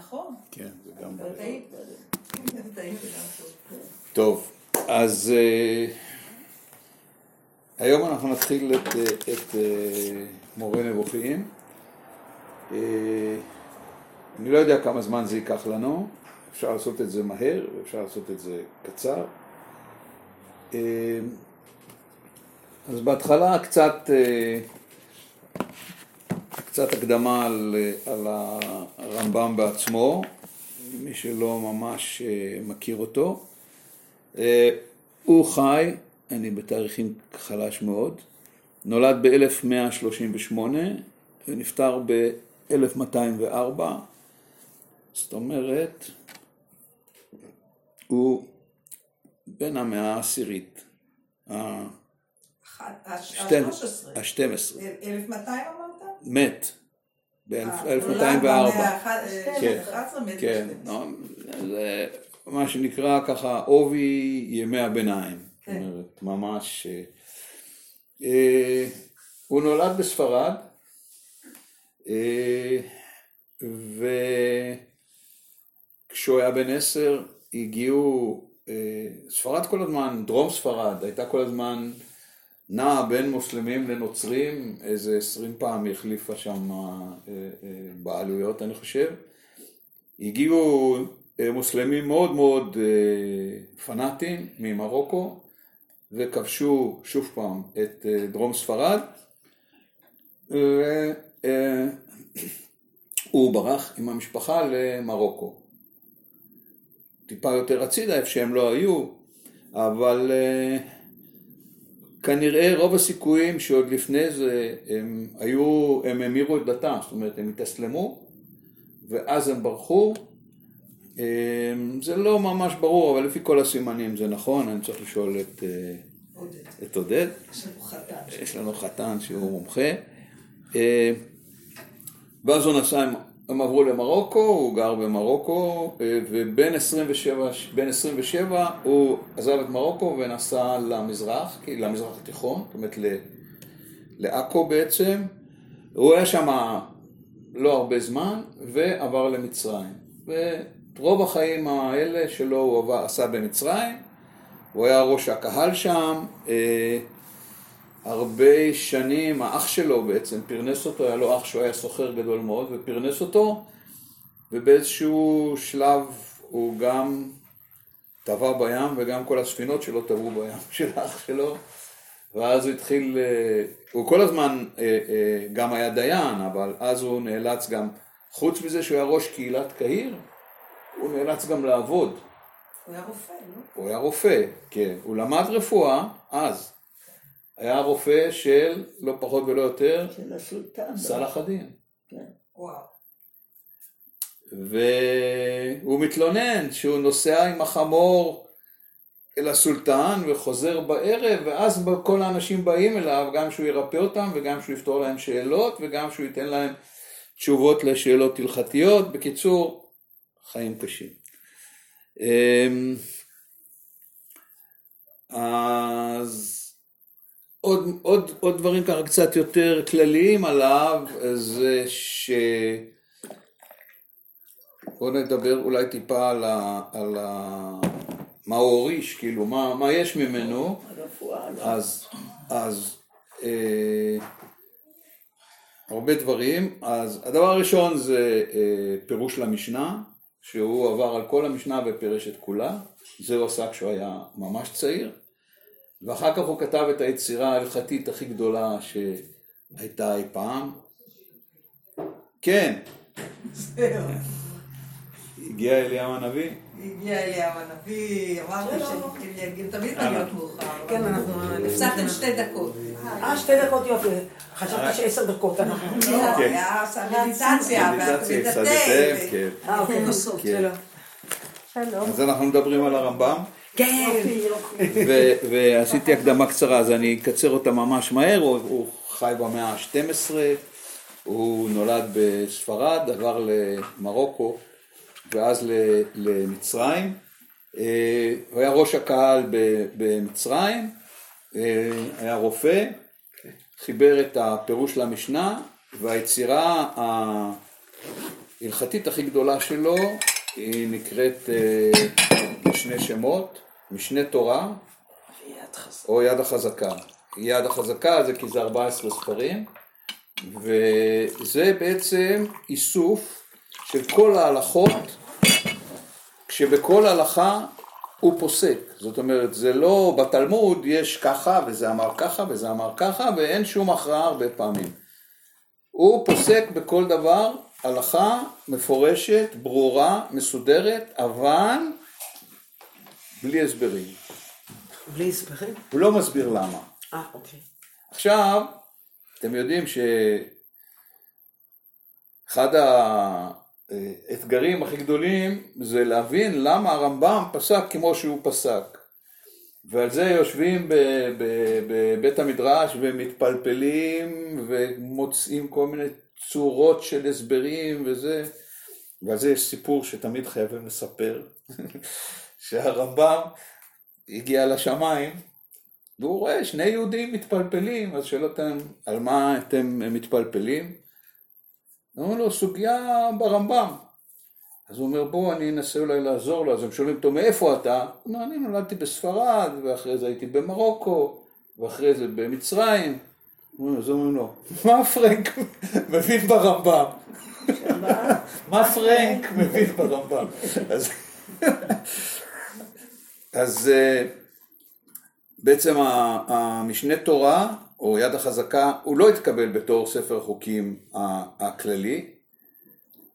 נכון. כן, זה גם... טעים. טוב. אז אה, היום אנחנו נתחיל את, אה, את אה, מורה נבוכים. אני לא יודע כמה זמן זה ייקח לנו, אפשר לעשות את זה מהר ואפשר לעשות את זה קצר. אז בהתחלה קצת, קצת הקדמה על, על הרמב"ם בעצמו, מי שלא ממש אה, מכיר אותו. אה, הוא חי, אני בתאריכים חלש מאוד, נולד ב-1138 ונפטר ב-1204, זאת אומרת, הוא בן המאה העשירית, אחת- הש- ה-13. ה-12, 1200 אמרת? מת אה, ב-1204. נולד במאה האחת- כן. ה-11 מת כן, ב-12. לא, זה מה שנקרא ככה עובי ימי הביניים. זאת כן. אומרת, ממש... אה, אה, הוא נולד בספרד, אה, וכשהוא היה בן עשר הגיעו, אה, ספרד כל הזמן, דרום ספרד, הייתה כל הזמן נעה בין מוסלמים לנוצרים, איזה עשרים פעם החליפה שם אה, אה, בעלויות אני חושב. הגיעו אה, מוסלמים מאוד מאוד פנאטים ממרוקו וכבשו שוב פעם את דרום ספרד והוא ברח עם המשפחה למרוקו. טיפה יותר הצידה איפה שהם לא היו, אבל אה, כנראה רוב הסיכויים שעוד לפני זה הם היו, הם המירו את דתם, זאת אומרת הם התאסלמו ואז הם ברחו. אה, זה לא ממש ברור, אבל לפי כל הסימנים זה נכון, אני צריך לשאול את, אה, עודד. את עודד. יש לנו חתן. יש לנו חתן שהוא מומחה. אה, ואז הוא נסע, הם- הם עברו למרוקו, הוא גר במרוקו, אה, ובין 27, בין 27 הוא עזב את מרוקו ונסע למזרח, למזרח התיכון, זאת אומרת לעכו בעצם. הוא היה שם לא הרבה זמן, ועבר למצרים. ורוב החיים האלה שלו הוא עשה במצרים, הוא היה ראש הקהל שם, אה, הרבה שנים, האח שלו בעצם פרנס אותו, היה לו אח שהוא היה סוחר גדול מאוד ופרנס אותו, ובאיזשהו שלב הוא גם טבע בים וגם כל הספינות שלו טבעו בים של האח שלו, ואז הוא התחיל, אה, הוא כל הזמן אה, אה, גם היה דיין, אבל אז הוא נאלץ גם, חוץ מזה שהוא היה ראש קהילת קהיר, הוא נאלץ גם לעבוד. הוא היה רופא, לא? הוא היה רופא, כן. הוא למד רפואה אז. היה רופא של, לא פחות ולא יותר, של הסולטן. סלאח א-דין. וואו. והוא מתלונן שהוא נוסע עם החמור אל הסולטן וחוזר בערב, ואז כל האנשים באים אליו, גם שהוא ירפא אותם וגם שהוא יפתור להם שאלות וגם שהוא ייתן להם תשובות לשאלות הלכתיות. בקיצור, חיים קשים. אמ, אז עוד, עוד, עוד דברים ככה קצת יותר כלליים עליו, זה ש... בואו נדבר אולי טיפה על, ה, על ה, מה הוא הוריש, כאילו, מה, מה יש ממנו, לא. אז, אז אה, הרבה דברים. אז הדבר הראשון זה אה, פירוש למשנה, שהוא עבר על כל המשנה ופירש את כולה, זה הוא עשה כשהוא היה ממש צעיר, ואחר כך הוא כתב את היצירה ההלכתית הכי גדולה שהייתה אי פעם. כן, זהו. הגיע אליהו הנביא. הגיע אליהו הנביא, אמרנו שהם תמיד מגיעות מאוחר. כן, אנחנו... הפסקתם שתי דקות. אה, שתי דקות יופי. חשבתי שעשר דקות אנחנו... לא, היה עשה מדיטציה, מדיטציה, ואת הפסדתם, כן. אה, אוקיי. כן. אז אנחנו מדברים על הרמב"ם. כן. ו- ועשיתי הקדמה קצרה, אז אני אקצר אותה ממש מהר, הוא, הוא חי במאה ה-12, הוא נולד בספרד, עבר למרוקו ואז למצרים, אה, הוא היה ראש הקהל במצרים, אה, היה רופא, חיבר את הפירוש למשנה, והיצירה ה- ההלכתית הכי גדולה שלו היא נקראת אה, בשני שמות, משנה תורה. או יד החזקה. יד החזקה זה כי זה 14 ספרים, וזה בעצם איסוף של כל ההלכות, כשבכל הלכה הוא פוסק. זאת אומרת, זה לא, בתלמוד יש ככה, וזה אמר ככה, וזה אמר ככה, ואין שום הכרעה הרבה פעמים. הוא פוסק בכל דבר הלכה מפורשת, ברורה, מסודרת, אבל בלי הסברים. בלי הסברים? הוא לא מסביר למה. אה, אוקיי. עכשיו, אתם יודעים שאחד האתגרים הכי גדולים זה להבין למה הרמב"ם פסק כמו שהוא פסק. ועל זה יושבים בבית המדרש ומתפלפלים ומוצאים כל מיני צורות של הסברים וזה. ועל זה יש סיפור שתמיד חייבים לספר, שהרמב"ם הגיע לשמיים והוא רואה שני יהודים מתפלפלים, אז שואל אותם על מה אתם מתפלפלים? אומרים לו, סוגיה ברמב"ם. אז הוא אומר, בוא, אני אנסה אולי לעזור לו. אז הם שואלים אותו, מאיפה אתה? הוא אומר, אני נולדתי בספרד, ואחרי זה הייתי במרוקו, ואחרי זה במצרים. אז אומרים לו, מה פרנק מבין ברמב"ם? מה פרנק מבין ברמב"ם? אז- אה, בעצם המשנה תורה, או יד החזקה, הוא לא התקבל בתור ספר החוקים ה- הכללי,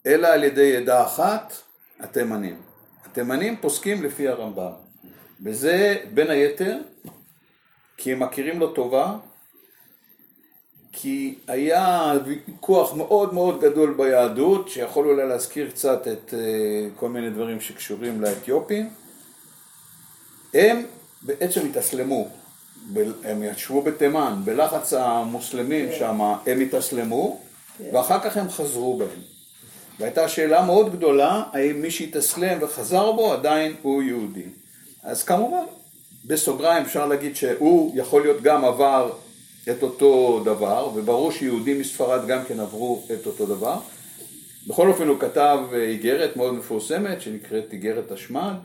אלא על ידי עדה אחת, התימנים. התימנים פוסקים לפי הרמב"ם. וזה בין היתר כי הם מכירים לו טובה, כי היה ויכוח מאוד מאוד גדול ביהדות, שיכול אולי להזכיר קצת את אה, כל מיני דברים שקשורים לאתיופים. הם בעצם התאסלמו, הם ישבו בתימן, בלחץ המוסלמים שם הם התאסלמו, ואחר כך הם חזרו בהם. והייתה שאלה מאוד גדולה, האם מי שהתאסלם וחזר בו עדיין הוא יהודי. אז כמובן, בסוגריים אפשר להגיד שהוא יכול להיות גם עבר את אותו דבר, וברור שיהודים מספרד גם כן עברו את אותו דבר. בכל אופן הוא כתב אה, איגרת מאוד מפורסמת שנקראת איגרת השמד,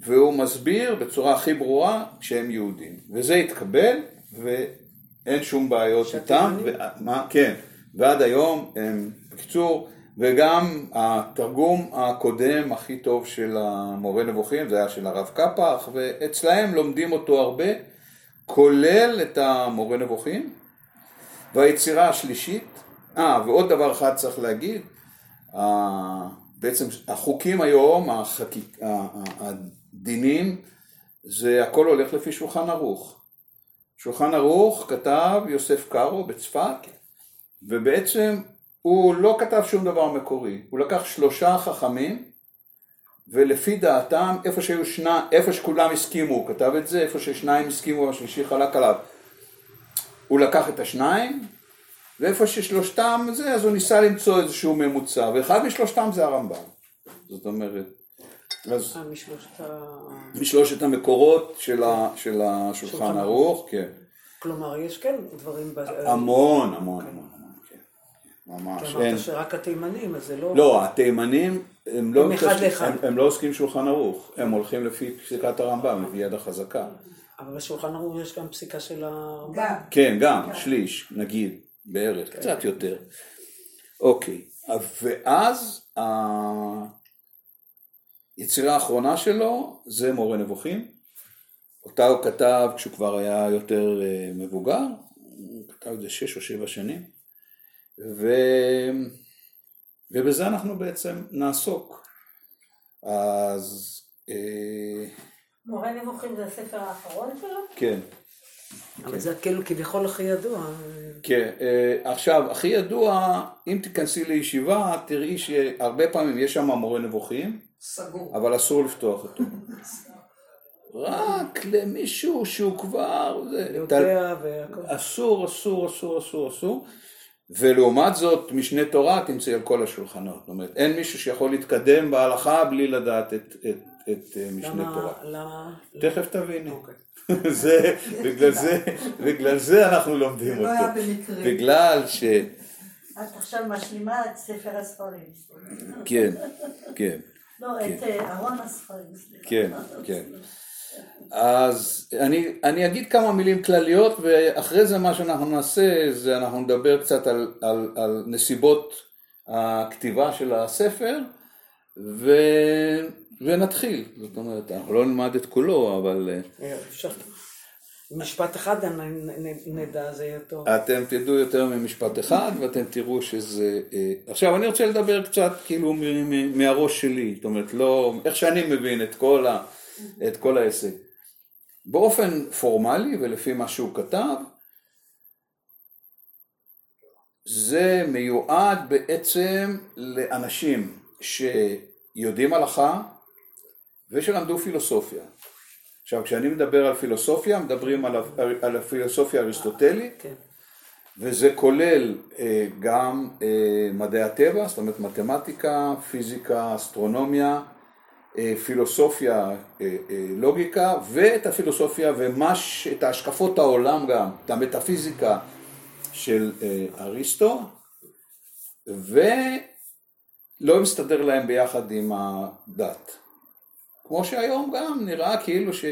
והוא מסביר בצורה הכי ברורה שהם יהודים. וזה התקבל, ואין שום בעיות איתם. ו- מה, כן, ועד היום הם, בקיצור, וגם התרגום הקודם הכי טוב של המורה נבוכים, זה היה של הרב קפח, ואצלהם לומדים אותו הרבה, כולל את המורה נבוכים. והיצירה השלישית, אה, ועוד דבר אחד צריך להגיד, בעצם החוקים היום, החקיק, הדינים, זה הכל הולך לפי שולחן ערוך. שולחן ערוך כתב יוסף קארו בצפת, ובעצם הוא לא כתב שום דבר מקורי, הוא לקח שלושה חכמים, ולפי דעתם, איפה שהיו שני, איפה שכולם הסכימו, הוא כתב את זה, איפה ששניים הסכימו והשלישי חלק עליו. הוא לקח את השניים, ואיפה ששלושתם זה, אז הוא ניסה למצוא איזשהו ממוצע, ואחד משלושתם זה הרמב"ם. זאת אומרת, אז אה, משלושת ה... משלושת המקורות של, ה, של השולחן שולחן ערוך, כן. כלומר, יש כן דברים... ב- המון, המון, המון, המון, כן. ממש, כי. אמרת שרק התימנים, אז זה לא... לא, התימנים, הם לא, הם אחד מתעסקים- לאחד. הם, הם לא עוסקים שולחן ערוך, הם הולכים לפי פסיקת הרמב"ם, לפי יד החזקה. אבל בשולחן ערוך יש גם פסיקה של הרמב"ם. גם. כן, גם, שליש, נגיד, בערך, קצת יותר. אוקיי, ואז היצירה האחרונה שלו זה מורה נבוכים. אותה הוא כתב כשהוא כבר היה יותר אה, מבוגר, הוא כתב את זה שש או שבע שנים, ו... ובזה אנחנו בעצם נעסוק. אז אה, מורה נבוכים זה הספר האחרון שלו? כן, אבל זה כאילו כביכול הכי ידוע. כן, אה, עכשיו, הכי ידוע, אם תיכנסי לישיבה, תראי שהרבה פעמים יש שם מורה נבוכים, סגור. אבל אסור לפתוח אותו. רק למישהו שהוא כבר... זה, יודע והכל. אסור, אסור, אסור, אסור, אסור. ולעומת זאת, משנה תורה תמצאי על כל השולחנות. זאת אומרת, אין מישהו שיכול להתקדם בהלכה בלי לדעת את, את, את אה, משנה תורה. למה? למה? תכף תביני. אוקיי. זה, בגלל זה, בגלל זה אנחנו לומדים זה לא היה אותו. במקרה. בגלל את עכשיו משלימה את ספר הספרים. כן, כן. לא, את אה, ארון הספרים. סליחה. כן, כן. אז אני, אני אגיד כמה מילים כלליות ואחרי זה מה שאנחנו נעשה זה אנחנו נדבר קצת על, על, על נסיבות הכתיבה של הספר ו, ונתחיל, זאת אומרת אנחנו לא נלמד את כולו אבל אה, אפשר... משפט אחד נדע, זה יהיה טוב. אתם תדעו יותר ממשפט אחד ואתם תראו שזה... אה, עכשיו אני רוצה לדבר קצת כאילו מהראש שלי, זאת אומרת לא... איך שאני מבין את כל, ה, את כל העסק. באופן פורמלי ולפי מה שהוא כתב, זה מיועד בעצם לאנשים שיודעים הלכה ושלמדו פילוסופיה. עכשיו כשאני מדבר על פילוסופיה, מדברים על, על הפילוסופיה האריסטוטלית, כן. וזה כולל אה, גם אה, מדעי הטבע, זאת אומרת מתמטיקה, פיזיקה, אסטרונומיה, אה, פילוסופיה, אה, אה, לוגיקה, ואת הפילוסופיה ומש, את השקפות העולם גם, את המטאפיזיקה של אה, אריסטו, ולא מסתדר להם ביחד עם הדת. כמו שהיום גם נראה כאילו ש...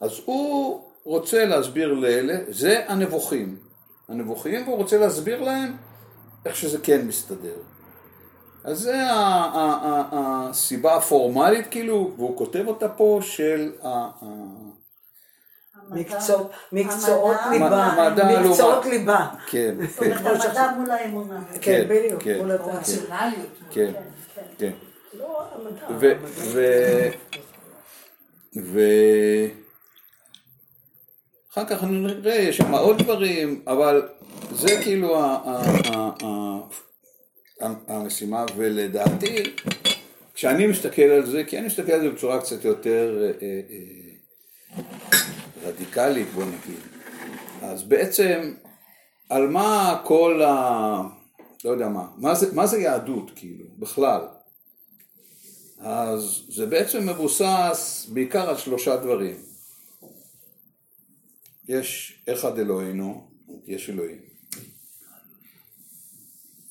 אז הוא רוצה להסביר לאלה, זה הנבוכים. הנבוכים, והוא רוצה להסביר להם איך שזה כן מסתדר. אז זה הסיבה הפורמלית כאילו, והוא כותב אותה פה של ה... ה- מקצוע- מקצועות ליבה. מדע מקצועות ליבה. כן, זאת אומרת, המדע מול האמונה. כן, כן, בדיוק. כן. מול הדת. רציונליות. כן, כן. כן. לא, המדע. ו... אחר כך נראה, יש שם עוד דברים, אבל זה כאילו המשימה, ולדעתי, כשאני מסתכל על זה, כי אני מסתכל על זה בצורה קצת יותר אה, אה, אה, רדיקלית, בוא נגיד, אז בעצם, על מה כל ה... לא יודע מה, מה זה, מה זה יהדות כאילו, בכלל? אז זה בעצם מבוסס בעיקר על שלושה דברים. יש אחד אלוהינו, יש אלוהים.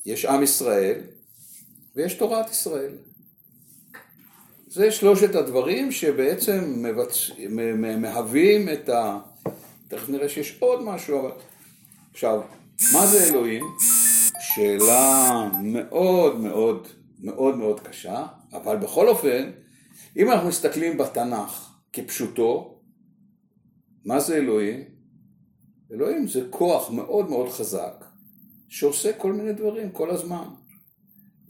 יש עם ישראל ויש תורת ישראל. זה שלושת הדברים שבעצם מבצ... מהווים את ה... תכף נראה שיש עוד משהו, אבל... עכשיו, מה זה אלוהים? שאלה מאוד מאוד מאוד מאוד קשה, אבל בכל אופן, אם אנחנו מסתכלים בתנ"ך כפשוטו, מה זה אלוהים? אלוהים זה כוח מאוד מאוד חזק, שעושה כל מיני דברים כל הזמן.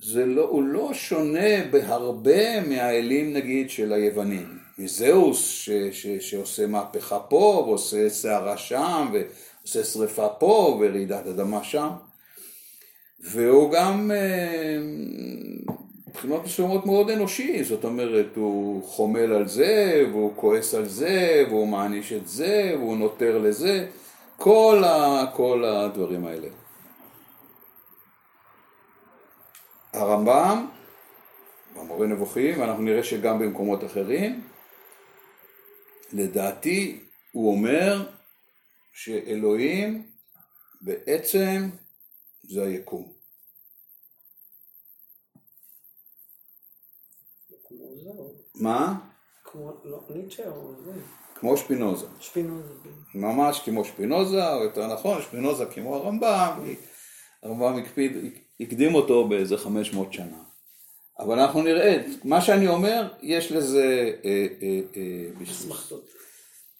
זה לא, הוא לא שונה בהרבה מהאלים נגיד של היוונים. מזהוס ש, ש, שעושה מהפכה פה ועושה סערה שם ועושה שריפה פה ורעידת אדמה שם. והוא גם אה, מבחינות מסוימות מאוד אנושי, זאת אומרת הוא חומל על זה והוא כועס על זה והוא מעניש את זה והוא נותר לזה, כל, ה, כל הדברים האלה. הרמב"ם, במורה נבוכים, ואנחנו נראה שגם במקומות אחרים, לדעתי הוא אומר שאלוהים בעצם זה היקום. מה? כמו, לא, ניטשה או זה, כמו שפינוזה. שפינוזה. ממש כמו שפינוזה, או יותר נכון, שפינוזה כמו הרמב"ם, הרמב"ם הקפיד, הקדים אותו באיזה 500 שנה. אבל אנחנו נראה, מה שאני אומר, יש לזה אה, אה, אה. אסמכתות.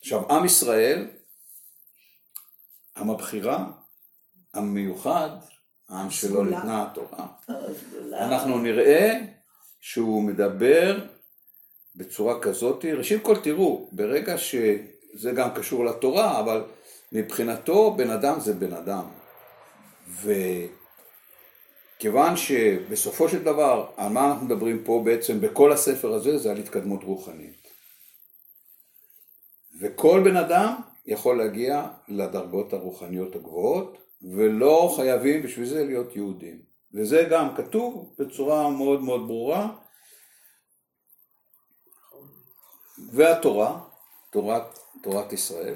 עכשיו, עם ישראל, עם הבחירה, עם מיוחד, העם שלו. ניתנה התורה, אנחנו נראה שהוא מדבר בצורה כזאת, ראשית כל תראו, ברגע שזה גם קשור לתורה, אבל מבחינתו בן אדם זה בן אדם. וכיוון שבסופו של דבר, על מה אנחנו מדברים פה בעצם בכל הספר הזה, זה על התקדמות רוחנית. וכל בן אדם יכול להגיע לדרגות הרוחניות הגבוהות, ולא חייבים בשביל זה להיות יהודים. וזה גם כתוב בצורה מאוד מאוד ברורה. והתורה, תורת, תורת ישראל.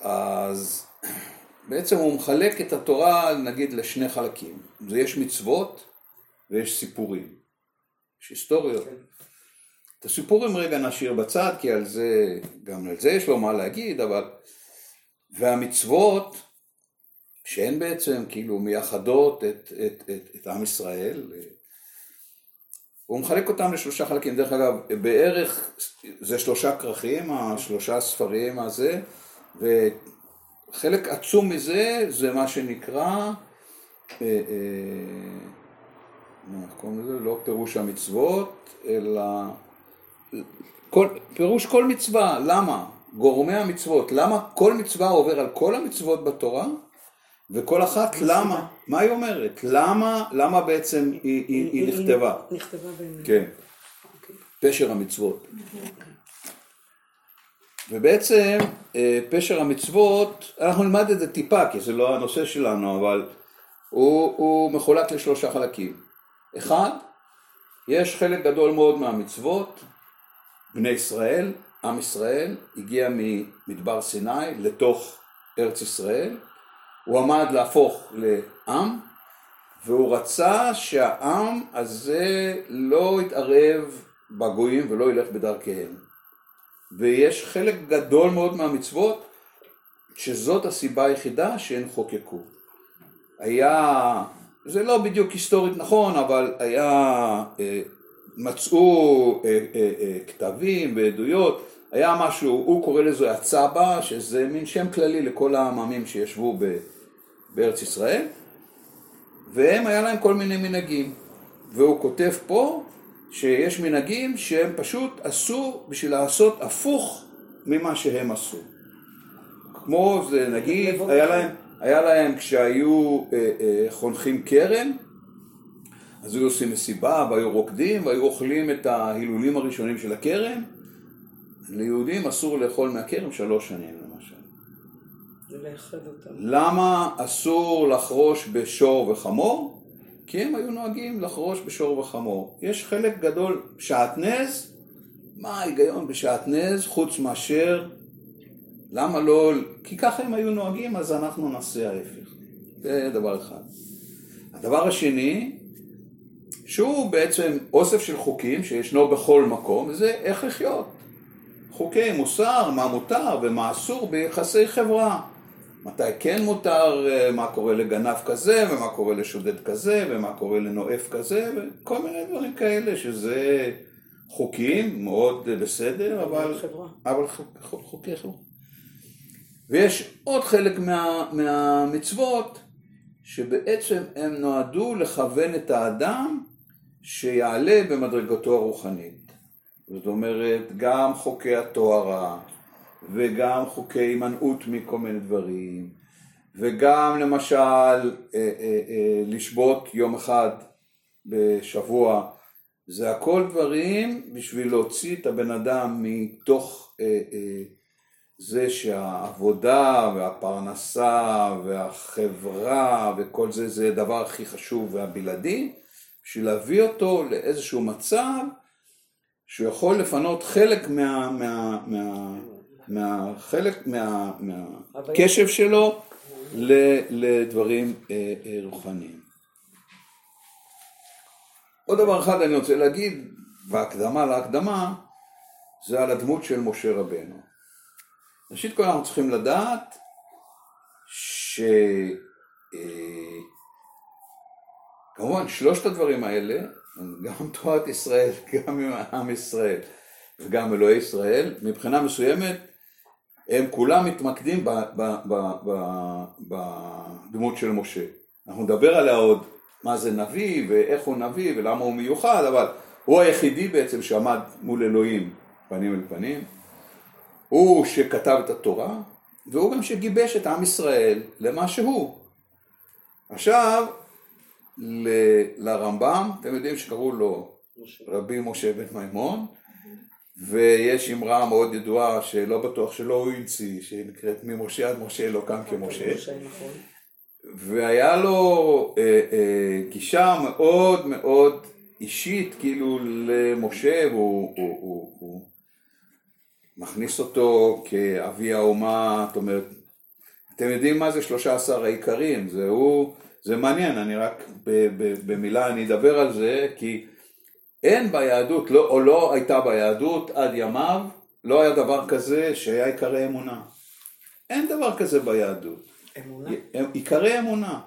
אז בעצם הוא מחלק את התורה נגיד לשני חלקים. זה יש מצוות ויש סיפורים. יש היסטוריות. את הסיפורים רגע נשאיר בצד, כי על זה, גם על זה יש לו מה להגיד, אבל... והמצוות, שהן בעצם כאילו מייחדות את, את, את, את עם ישראל, הוא מחלק אותם לשלושה חלקים. דרך אגב, בערך זה שלושה כרכים, השלושה ספרים הזה, וחלק עצום מזה זה מה שנקרא, אה, אה, איך קוראים לזה? לא פירוש המצוות, אלא כל, פירוש כל מצווה, למה? גורמי המצוות, למה כל מצווה עובר על כל המצוות בתורה, וכל אחת למה, מה היא אומרת? למה, למה בעצם היא, היא, היא נכתבה? נכתבה בין... כן, פשר המצוות. ובעצם אה, פשר המצוות, אנחנו נלמד את זה טיפה, כי זה לא הנושא שלנו, אבל הוא, הוא מחולק לשלושה חלקים. אחד, יש חלק גדול מאוד מהמצוות, בני ישראל, עם ישראל, הגיע ממדבר סיני לתוך ארץ ישראל, הוא עמד להפוך לעם, והוא רצה שהעם הזה לא יתערב בגויים ולא ילך בדרכיהם. ויש חלק גדול מאוד מהמצוות שזאת הסיבה היחידה שהן חוקקו. היה, זה לא בדיוק היסטורית נכון, אבל היה, אה, מצאו אה, אה, כתבים ועדויות, היה משהו, הוא קורא לזה הצבא, שזה מין שם כללי לכל העממים שישבו בארץ ישראל, והם היה להם כל מיני מנהגים. והוא כותב פה שיש מנהגים שהם פשוט עשו בשביל לעשות הפוך ממה שהם עשו. כמו זה נגיד, היה להם, היה להם כשהיו אה, אה, חונכים קרן, אז היו עושים מסיבה והיו רוקדים והיו אוכלים את ההילולים הראשונים של הקרן. ליהודים אסור לאכול מהכרם שלוש שנים למשל. למה אסור לחרוש בשור וחמור? כי הם היו נוהגים לחרוש בשור וחמור. יש חלק גדול, שעטנז, מה ההיגיון בשעטנז חוץ מאשר למה לא, כי ככה הם היו נוהגים אז אנחנו נעשה ההפך. זה דבר אחד. הדבר השני, שהוא בעצם אוסף של חוקים שישנו בכל מקום, וזה איך לחיות. חוקי מוסר, מה מותר ומה אסור ביחסי חברה. מתי כן מותר, אה, מה קורה לגנב כזה, ומה קורה לשודד כזה, ומה קורה לנואף כזה, וכל מיני דברים כאלה, שזה חוקים, מאוד בסדר, אבל, אבל חוקי חברה. ויש עוד חלק מה, מהמצוות, שבעצם הם נועדו לכוון את האדם שיעלה במדרגתו הרוחנית. זאת אומרת, גם חוקי הטוהרה, וגם חוקי הימנעות מכל מיני דברים, וגם למשל אה, אה, אה, לשבות יום אחד בשבוע, זה הכל דברים בשביל להוציא את הבן אדם מתוך זה שהעבודה והפרנסה והחברה וכל זה זה הדבר הכי חשוב והבלעדי, בשביל להביא אותו לאיזשהו מצב שהוא יכול לפנות חלק מה, מה, מה, מהחלק, מה, מהקשב שלו לדברים אה, אה, רוחניים. עוד דבר אחד אני רוצה להגיד, בהקדמה להקדמה, זה על הדמות של משה רבנו. ראשית כל אנחנו צריכים לדעת שכמובן אה, שלושת הדברים האלה, גם תורת ישראל, גם עם ישראל וגם אלוהי ישראל, מבחינה מסוימת הם כולם מתמקדים בדמות של משה. אנחנו נדבר עליה עוד, מה זה נביא ואיך הוא נביא ולמה הוא מיוחד, אבל הוא היחידי בעצם שעמד מול אלוהים פנים אל פנים. הוא שכתב את התורה, והוא גם שגיבש את עם ישראל למה שהוא. עכשיו, ל- לרמב"ם, אתם יודעים שקראו לו רבי משה בן מימון, ויש אמרה מאוד ידועה שלא בטוח שלא הוא המציא, שנקראת ממשה עד משה לא קם כמשה. נכון. והיה לו אה, אה, גישה מאוד מאוד אישית כאילו למשה, והוא הוא, הוא, הוא מכניס אותו כאבי האומה, זאת אומרת, אתם יודעים מה זה 13 העיקרים, זה הוא, זה מעניין, אני רק במילה אני אדבר על זה, כי אין ביהדות, לא, או לא הייתה ביהדות עד ימיו, לא היה דבר כזה שהיה עיקרי אמונה. אין דבר כזה ביהדות. אמונה? עיקרי אמונה.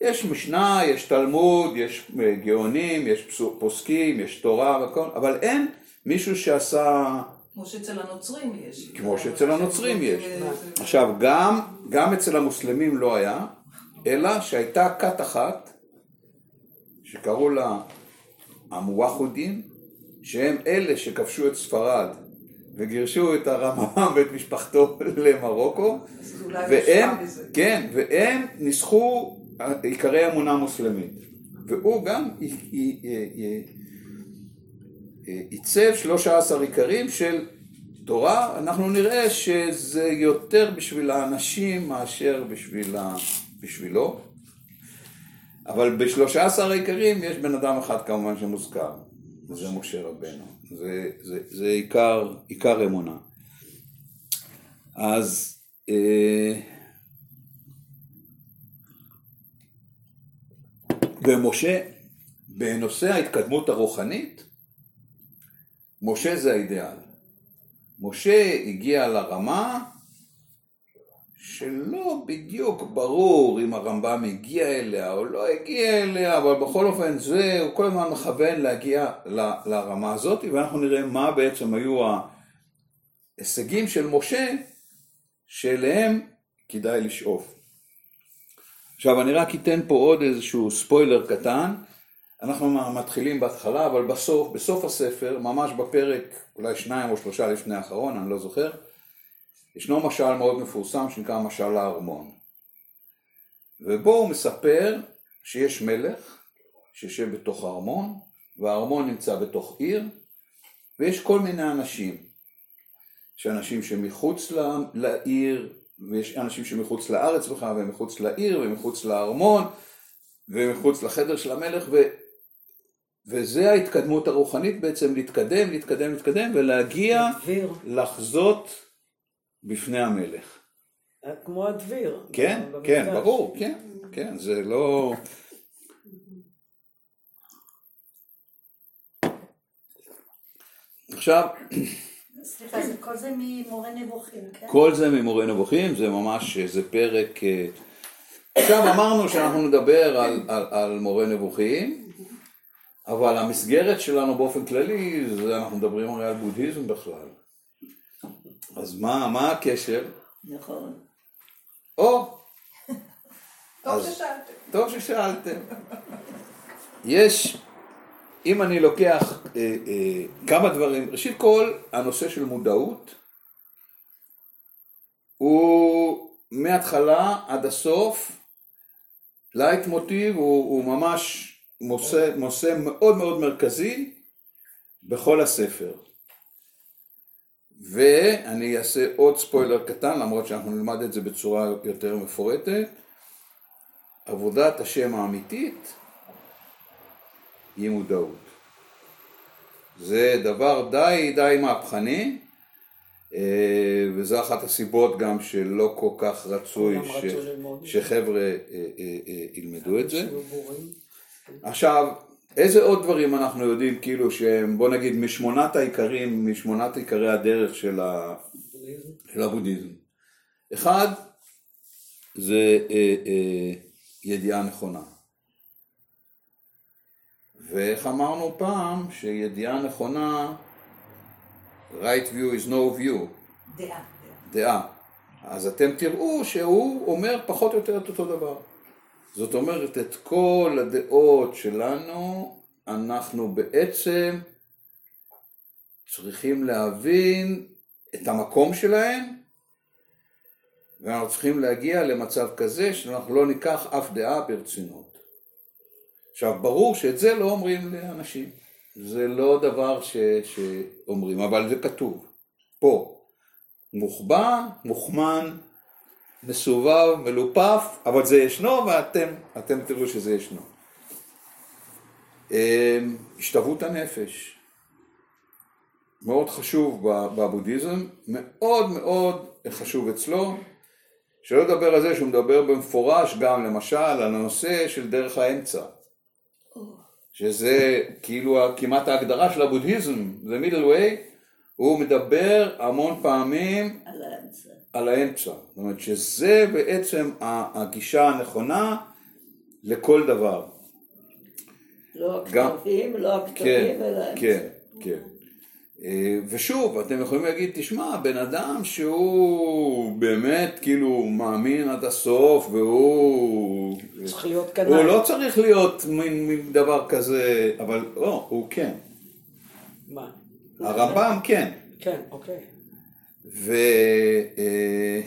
יש משנה, יש תלמוד, יש אה, גאונים, יש פוסקים, יש תורה והכל, אבל אין מישהו שעשה... כמו שאצל הנוצרים יש. כמו שאצל הנוצרים יש. זה- עכשיו, גם, גם אצל המוסלמים לא היה, אלא שהייתה כת אחת, שקראו לה המוואחודים, שהם אלה שכבשו את ספרד וגירשו את הרמב"ם ואת משפחתו למרוקו, והם. כן, והם ניסחו עיקרי אמונה מוסלמית. והוא גם עיצב 13 עיקרים של תורה, אנחנו נראה שזה יותר בשביל האנשים מאשר בשביל ה... בשבילו. אבל בשלושה עשר העיקרים יש בן אדם אחד כמובן שמוזכר, וזה משה רבנו. זה, זה, זה עיקר, עיקר אמונה. אז אה, ומשה, בנושא ההתקדמות הרוחנית, משה זה האידיאל. משה הגיע לרמה שלא בדיוק ברור אם הרמב"ם הגיע אליה או לא הגיע אליה, אבל בכל אופן זה, הוא כל הזמן מכוון להגיע ל- לרמה הזאת, ואנחנו נראה מה בעצם היו ההישגים של משה, שאליהם כדאי לשאוף. עכשיו אני רק אתן פה עוד איזשהו ספוילר קטן, אנחנו מתחילים בהתחלה, אבל בסוף, בסוף הספר, ממש בפרק אולי שניים או שלושה לפני האחרון, אני לא זוכר, ישנו משל מאוד מפורסם שנקרא משל הארמון. ובו הוא מספר שיש מלך שיושב בתוך הארמון, והארמון נמצא בתוך עיר, ויש כל מיני אנשים. יש אנשים שמחוץ לעיר, ויש אנשים שמחוץ לארץ בכלל, ומחוץ לעיר, ומחוץ לארמון, ומחוץ לחדר של המלך, ו... וזה ההתקדמות הרוחנית בעצם, להתקדם, להתקדם, להתקדם, ולהגיע לחזות בפני המלך. כמו הדביר. כן, במקדש. כן, ברור, כן, כן, זה לא... עכשיו, סליחה, זה כל זה ממורה נבוכים, כן? כל זה ממורה נבוכים, זה ממש, זה פרק... אה, עכשיו אמרנו שאנחנו נדבר על, על, על מורה נבוכים, אבל המסגרת שלנו באופן כללי, זה אנחנו מדברים הרי על בודהיזם בכלל. אז מה, מה הקשר? נכון. או, טוב אז- ששאלתם. טוב ששאלתם. יש, אם אני לוקח אה, אה, כמה דברים, ראשית כל, הנושא של מודעות הוא מההתחלה עד הסוף, לייט מוטיב הוא, הוא ממש מושא מאוד מאוד מרכזי בכל הספר. ואני אעשה עוד ספוילר קטן, למרות שאנחנו נלמד את זה בצורה יותר מפורטת. עבודת השם האמיתית היא מודעות. זה דבר די די מהפכני, אה, וזו אחת הסיבות גם שלא כל כך רצוי ש-. שחבר'ה אה, אה, ילמדו את זה. עכשיו, איזה עוד דברים אנחנו יודעים כאילו שהם, בוא נגיד, משמונת העיקרים, משמונת עיקרי הדרך של, ה, של הבודהיזם. אחד, זה אה, אה, ידיעה נכונה. ואיך אמרנו פעם, שידיעה נכונה, right view is no view, דעה. דעה. אז אתם תראו שהוא אומר פחות או יותר את אותו דבר. זאת אומרת, את כל הדעות שלנו, אנחנו בעצם צריכים להבין את המקום שלהם, ואנחנו צריכים להגיע למצב כזה שאנחנו לא ניקח אף דעה ברצינות. עכשיו, ברור שאת זה לא אומרים לאנשים. זה לא דבר ש, שאומרים, אבל זה כתוב. פה. מוחבא, מוכמן, מסובב, מלופף, אבל זה ישנו ואתם אתם תראו שזה ישנו. אמ, השתוות הנפש, מאוד חשוב בבודהיזם, מאוד מאוד חשוב אצלו, שלא לדבר על זה שהוא מדבר במפורש גם למשל על הנושא של דרך האמצע. שזה כאילו כמעט ההגדרה של הבודהיזם, זה מידל ווי, הוא מדבר המון פעמים על האמצע. על האמצע. זאת אומרת שזה בעצם הגישה הנכונה לכל דבר. לא גם- הכתבים, לא כן, הכתבים, אלא האמצע. כן, כן. אה, ושוב, אתם יכולים להגיד, תשמע, בן אדם שהוא באמת כאילו מאמין עד הסוף והוא... צריך להיות הוא קנאי. לא צריך להיות מין, מין דבר כזה, אבל לא, הוא כן. מה? הרמב"ם כן. כן, אוקיי. ו... אה,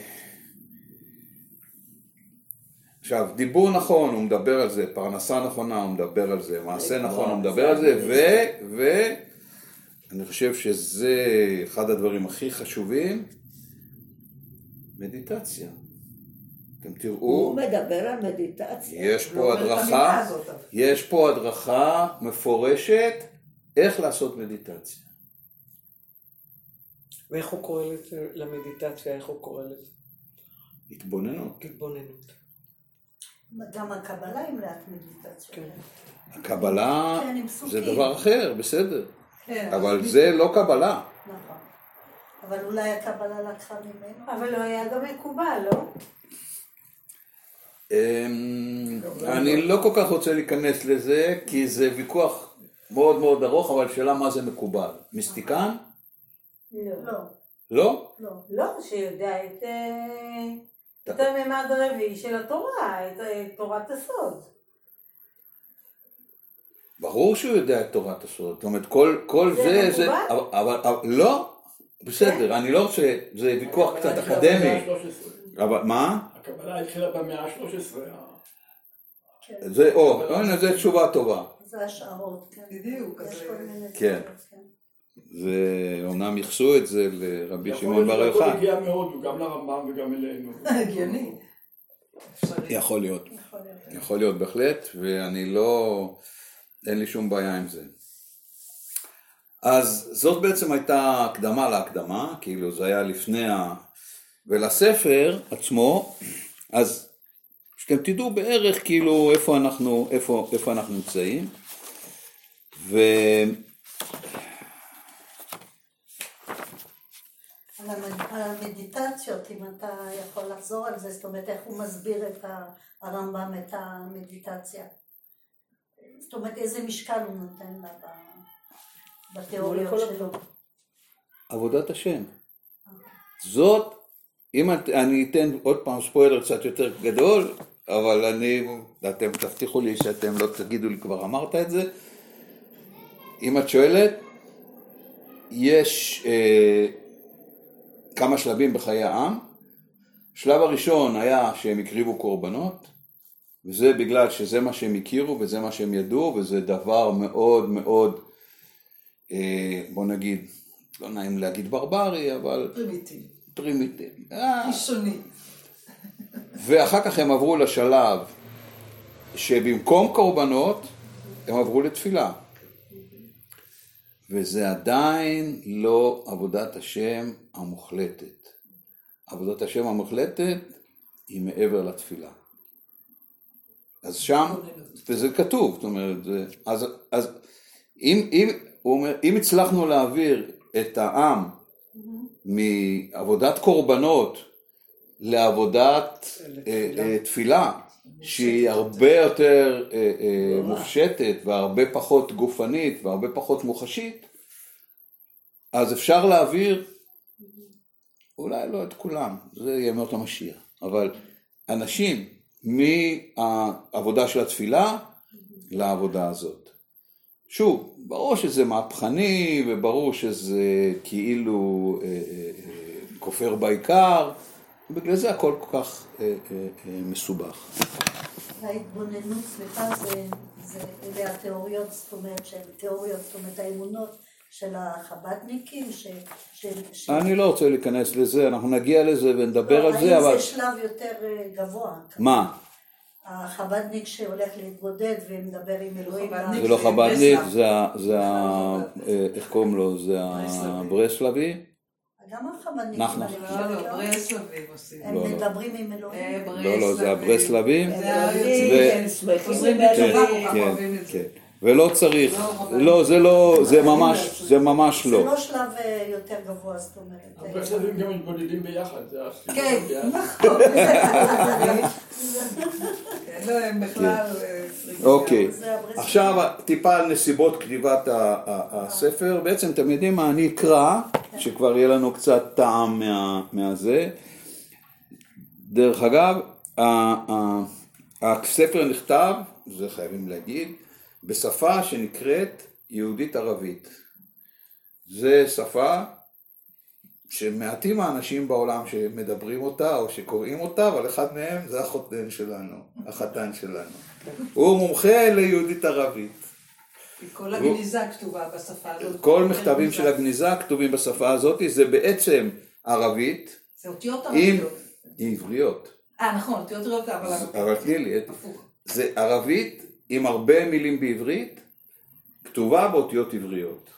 עכשיו, דיבור נכון, הוא מדבר על זה, פרנסה נכונה, הוא מדבר על זה, מעשה נכון, הוא מדבר על זה, ו... ו... אני חושב שזה אחד הדברים הכי חשובים, מדיטציה. אתם הוא תראו, מדבר על מדיטציה. יש לא פה הדרכה. יש פה הדרכה מפורשת איך לעשות מדיטציה. ואיך הוא קורא לזה, למדיטציה, איך הוא קורא לזה? התבוננות. התבוננות. גם הקבלה היא מלאת מדיטציה. כן. הקבלה כן, זה. דבר אחר, בסדר. כן, אבל זה לא קבלה. נכון. אבל אולי הקבלה לקחה ממנו. אבל לא היה גם מקובל, לא? אמ, אני לא כל כך רוצה להיכנס לזה, כי זה ויכוח מאוד מאוד ארוך, אבל שאלה מה זה מקובל. מיסטיקן? לא. לא, לא? לא. לא, שיודע את, אה, את הממד הרביעי של התורה, את אה, תורת הסוד. ברור שהוא יודע את תורת הסוד. זאת אומרת, כל, כל זה זה, זה... אבל, אבל, אבל לא, בסדר, אני לא רוצה, זה ויכוח קצת אקדמי. התחילה במאה ה-13. אבל מה? הקבלה התחילה במאה ה-13. כן. זה, או, הנה, זו תשובה טובה. זה השערות, כן. בדיוק, מיני כן. צורות, כן. זה, אומנם ייחסו את זה לרבי יכול שמעון להיות בר שהכל יוחאי. הגיע מהודו, גם לרמב"ם וגם אלינו. הגיוני. יכול להיות. יכול להיות. יכול להיות בהחלט, ואני לא, אין לי שום בעיה עם זה. אז זאת בעצם הייתה הקדמה להקדמה, כאילו זה היה לפני ה... ולספר עצמו, אז שאתם תדעו בערך כאילו איפה אנחנו, איפה, איפה אנחנו נמצאים. ו... על המד- על המדיטציות, אם אתה יכול לחזור על זה, זאת אומרת, איך הוא מסביר את הרמב"ם את המדיטציה. זאת אומרת, איזה משקל הוא נותן לה ב- בתיאוריות שלו. עבודת השם. זאת, אם את, אני אתן עוד פעם ספוילר קצת יותר גדול, אבל אני, אתם תבטיחו לי שאתם לא תגידו לי כבר אמרת את זה. אם את שואלת, יש אה, כמה שלבים בחיי העם. שלב הראשון היה שהם הקריבו קורבנות, וזה בגלל שזה מה שהם הכירו וזה מה שהם ידעו, וזה דבר מאוד מאוד, אה, בוא נגיד, לא נעים להגיד ברברי, אבל פרימיטיבי. פרימיטיבי. אה, ראשוני. ואחר כך הם עברו לשלב שבמקום קורבנות, הם עברו לתפילה. וזה עדיין לא עבודת השם המוחלטת. עבודת השם המוחלטת היא מעבר לתפילה. אז שם, וזה כתוב, זאת אומרת, אז, אז אם, אם, הוא אומר, אם הצלחנו להעביר את העם מעבודת קורבנות לעבודת אה, אה, תפילה, שהיא הרבה יותר אה, אה, מופשטת והרבה פחות גופנית והרבה פחות מוחשית, אז אפשר להעביר, אולי לא את כולם, זה ימות המשיח, אבל אנשים מהעבודה של התפילה לעבודה הזאת. שוב, ברור שזה מהפכני וברור שזה כאילו אה, אה, אה, כופר בעיקר, בגלל זה הכל כל כך אה, אה, אה, מסובך. וההתבוננות, סליחה, זה, זה, אלה התיאוריות, זאת אומרת, שהן תיאוריות, זאת אומרת, האמונות של החב"דניקים, ש... ש, ש... אני לא רוצה להיכנס לזה, אנחנו נגיע לזה ונדבר על האם זה, אבל... זה שלב יותר אה, גבוה? מה? החב"דניק שהולך להתבודד ומדבר עם אלוהים. חב"דניק זה לא חב"דניק. זה ה... אה, איך קוראים לו? זה ברסלבי. הברסלבי? גם. אני לא, חושבת, לא, לא? ברסלבים עושים. הם לא, לא. מדברים עם אה, אלוהים. לא, לא, זה הברסלבים. זה ו- היוצאים, חוזרים בתשובה, כל כך כן, אוהבים את זה. כן. ולא צריך, לא, זה לא, זה ממש, זה ממש זה לא. לא שלב אה, יותר גבוה, זאת אומרת. אה, הברסלבים גם מתבודדים ביחד, זה הסיפור כן. נכון. כן, לא, הם בכלל... אה, פריקים. אוקיי. עכשיו טיפה על נסיבות כתיבת הספר. בעצם אתם יודעים מה, אני אקרא, שכבר יהיה לנו קצת טעם מה- מהזה. דרך אגב, הספר נכתב, זה חייבים להגיד, בשפה שנקראת יהודית ערבית. זה שפה שמעטים האנשים בעולם שמדברים אותה או שקוראים אותה, אבל אחד מהם זה החותן שלנו, החתן שלנו. הוא מומחה ליהודית ערבית. כל הגניזה כתובה בשפה הזאת. כל מכתבים של הגניזה כתובים בשפה הזאת, זה בעצם ערבית זה אותיות עם ערביות. עבריות. אה, נכון, אותיות ערביות, אבל... אבל תני לי. זה ערבית עם הרבה מילים בעברית, כתובה באותיות עבריות.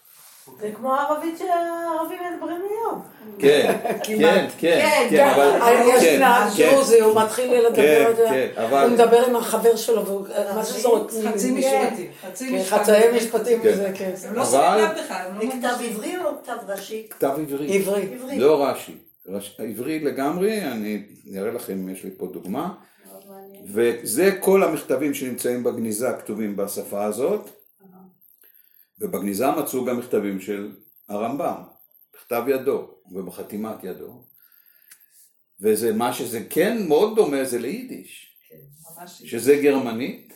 זה כמו הערבית שהערבים מדברים היום. כן, כן, כן, כן, כן. אבל... יש כן, נהג כן. דרוזי, הוא מתחיל כן, לדבר, זה. כן, הוא מדבר עם החבר שלו, והוא- מה זה זאת? חצי משפטים. כן. חצאי משפטים כן. וזה, כן. הם לא שמים לב בכלל, לא בכתב מרגישים. עברי או כתב ראשי? כתב עברי. עברי. לא רש"י. רש- עברי לגמרי, אני אראה לכם, יש לי פה דוגמה. וזה כל המכתבים שנמצאים בגניזה כתובים בשפה הזאת, ובגניזה מצאו גם מכתבים של הרמב"ם, בכתב ידו ובחתימת ידו, וזה מה שזה כן מאוד דומה זה ליידיש, כן. שזה גרמנית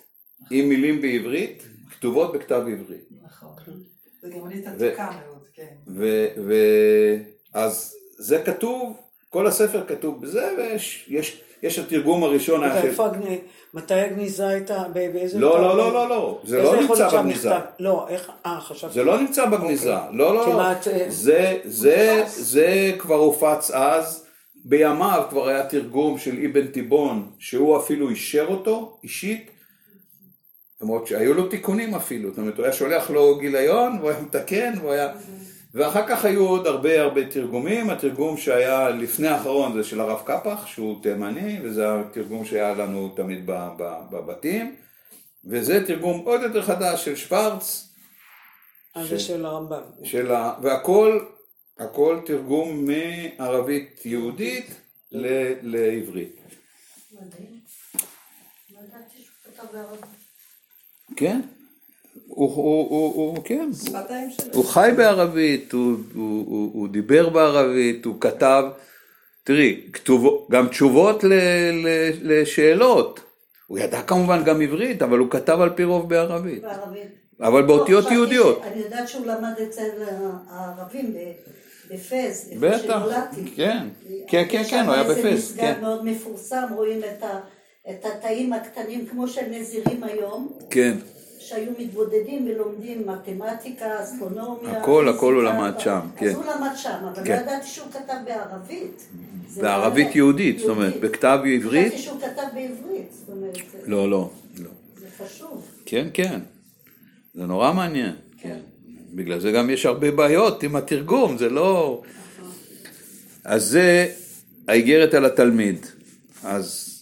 עם מילים בעברית כתובות בכתב עברי. נכון. זה גרמנית עתיקה מאוד, כן. ואז זה כתוב, כל הספר כתוב בזה, ויש יש, התרגום הראשון הגני... מתי הגניזה הייתה? באיזה... לא? לא, לא, לא, לא, זה לא נמצא בגניזה. לא, איך... אה, חשבתי. זה לא נמצא בגניזה, לא, לא, לא. כמעט, אה, זה, זה, זה כבר הופץ אז, בימיו כבר היה תרגום של אבן תיבון, שהוא אפילו אישר אותו, אישית, למרות שהיו לו תיקונים אפילו, זאת אומרת, הוא היה שולח לו גיליון, והוא היה מתקן, והוא היה... ואחר כך היו עוד הרבה הרבה תרגומים, התרגום שהיה לפני האחרון זה של הרב קפח, שהוא תימני, וזה התרגום שהיה לנו תמיד ב- ב- בבתים, וזה תרגום עוד יותר חדש של שוורץ, אה, זה של הרמב"ם. של ה... והכל, הכל תרגום מערבית יהודית ל... לעברית. מדהים. לא ידעתי שהוא כתב בערבית. כן, הוא, הוא, הוא, הוא, כן. הוא חי בערבית, הוא, הוא, הוא, הוא דיבר בערבית, הוא כתב, תראי, כתוב, גם תשובות ל, ל, לשאלות. הוא ידע כמובן גם עברית, אבל הוא כתב על פי רוב בערבית. בערבית. אבל באותיות לא, יהודיות. אני יודעת שהוא למד אצל הערבים ב- בפז, איפה שנולדתי. כן, כן, כן, כן, הוא היה שם איזה בפס, מסגד כן. מאוד מפורסם, רואים את התאים הקטנים כמו של נזירים היום, כן, שהיו מתבודדים ולומדים מתמטיקה, אסטרונומיה. הכל, הכל הוא למד שם, כן. אז הוא למד שם, אבל לא כן. ידעתי שהוא כתב בערבית. זה בערבית. יהודית, זאת אומרת. בכתב עברית, חשבתי שהוא כתב בעברית, זאת אומרת, לא, לא, לא. זה חשוב. כן, כן. זה נורא מעניין, כן. בגלל זה גם יש הרבה בעיות עם התרגום, זה לא... אז זה האיגרת על התלמיד. אז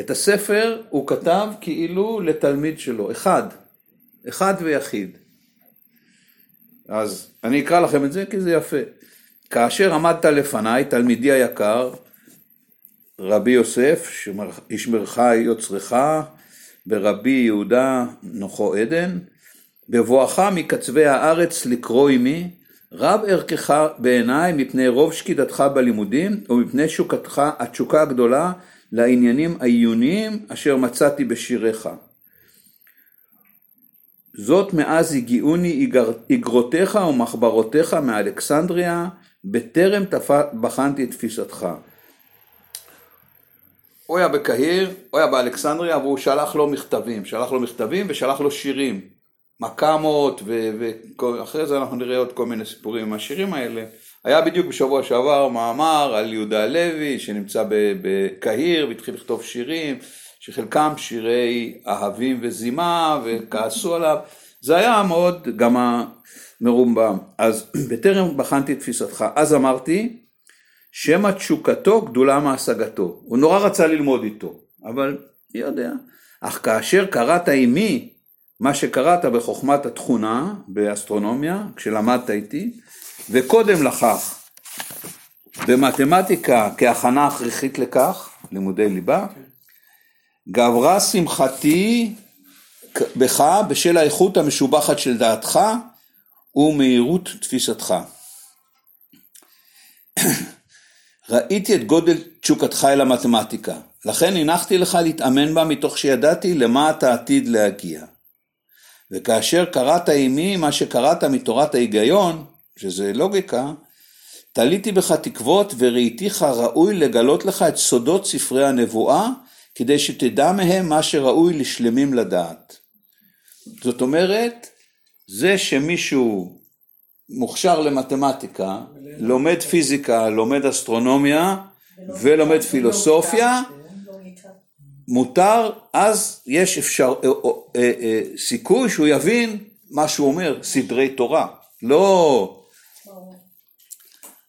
את הספר הוא כתב כאילו לתלמיד שלו, אחד, אחד ויחיד. אז אני אקרא לכם את זה כי זה יפה. כאשר עמדת לפניי, תלמידי היקר, רבי יוסף, שמר- ישמרך יוצרך, ברבי יהודה נוחו עדן, בבואך מקצווי הארץ לקרוא עמי, רב ערכך בעיניי מפני רוב שקידתך בלימודים ומפני שוקתך, התשוקה הגדולה לעניינים העיוניים אשר מצאתי בשיריך. זאת מאז הגיעוני איגר- איגרותיך ומחברותיך מאלכסנדריה, בטרם בחנתי את תפיסתך. הוא היה בקהיר, הוא היה באלכסנדריה, והוא שלח לו מכתבים, שלח לו מכתבים ושלח לו שירים, מקאמות, ואחרי זה אנחנו נראה עוד כל מיני סיפורים עם השירים האלה. היה בדיוק בשבוע שעבר מאמר על יהודה הלוי, שנמצא בקהיר, והתחיל לכתוב שירים, שחלקם שירי אהבים וזימה, וכעסו עליו. זה היה מאוד, גם ה... מרומבם. אז בטרם בחנתי את תפיסתך, אז אמרתי, שמא תשוקתו גדולה מהשגתו. הוא נורא רצה ללמוד איתו, אבל מי יודע. אך כאשר קראת עימי מה שקראת בחוכמת התכונה באסטרונומיה, כשלמדת איתי, וקודם לכך במתמטיקה כהכנה הכרחית לכך, לימודי ליבה, גברה שמחתי בך בשל האיכות המשובחת של דעתך ומהירות תפיסתך. ראיתי את גודל תשוקתך אל המתמטיקה, לכן הנחתי לך להתאמן בה מתוך שידעתי למה אתה עתיד להגיע. וכאשר קראת עימי מה שקראת מתורת ההיגיון, שזה לוגיקה, תליתי בך תקוות וראיתיך ראוי לגלות לך את סודות ספרי הנבואה, כדי שתדע מהם מה שראוי לשלמים לדעת. זאת אומרת, זה שמישהו מוכשר למתמטיקה, לומד פיזיקה, לומד אסטרונומיה ולומד פילוסופיה, מותר, אז יש אפשר, אה, אה, אה, סיכוי שהוא יבין מה שהוא אומר, סדרי תורה. לא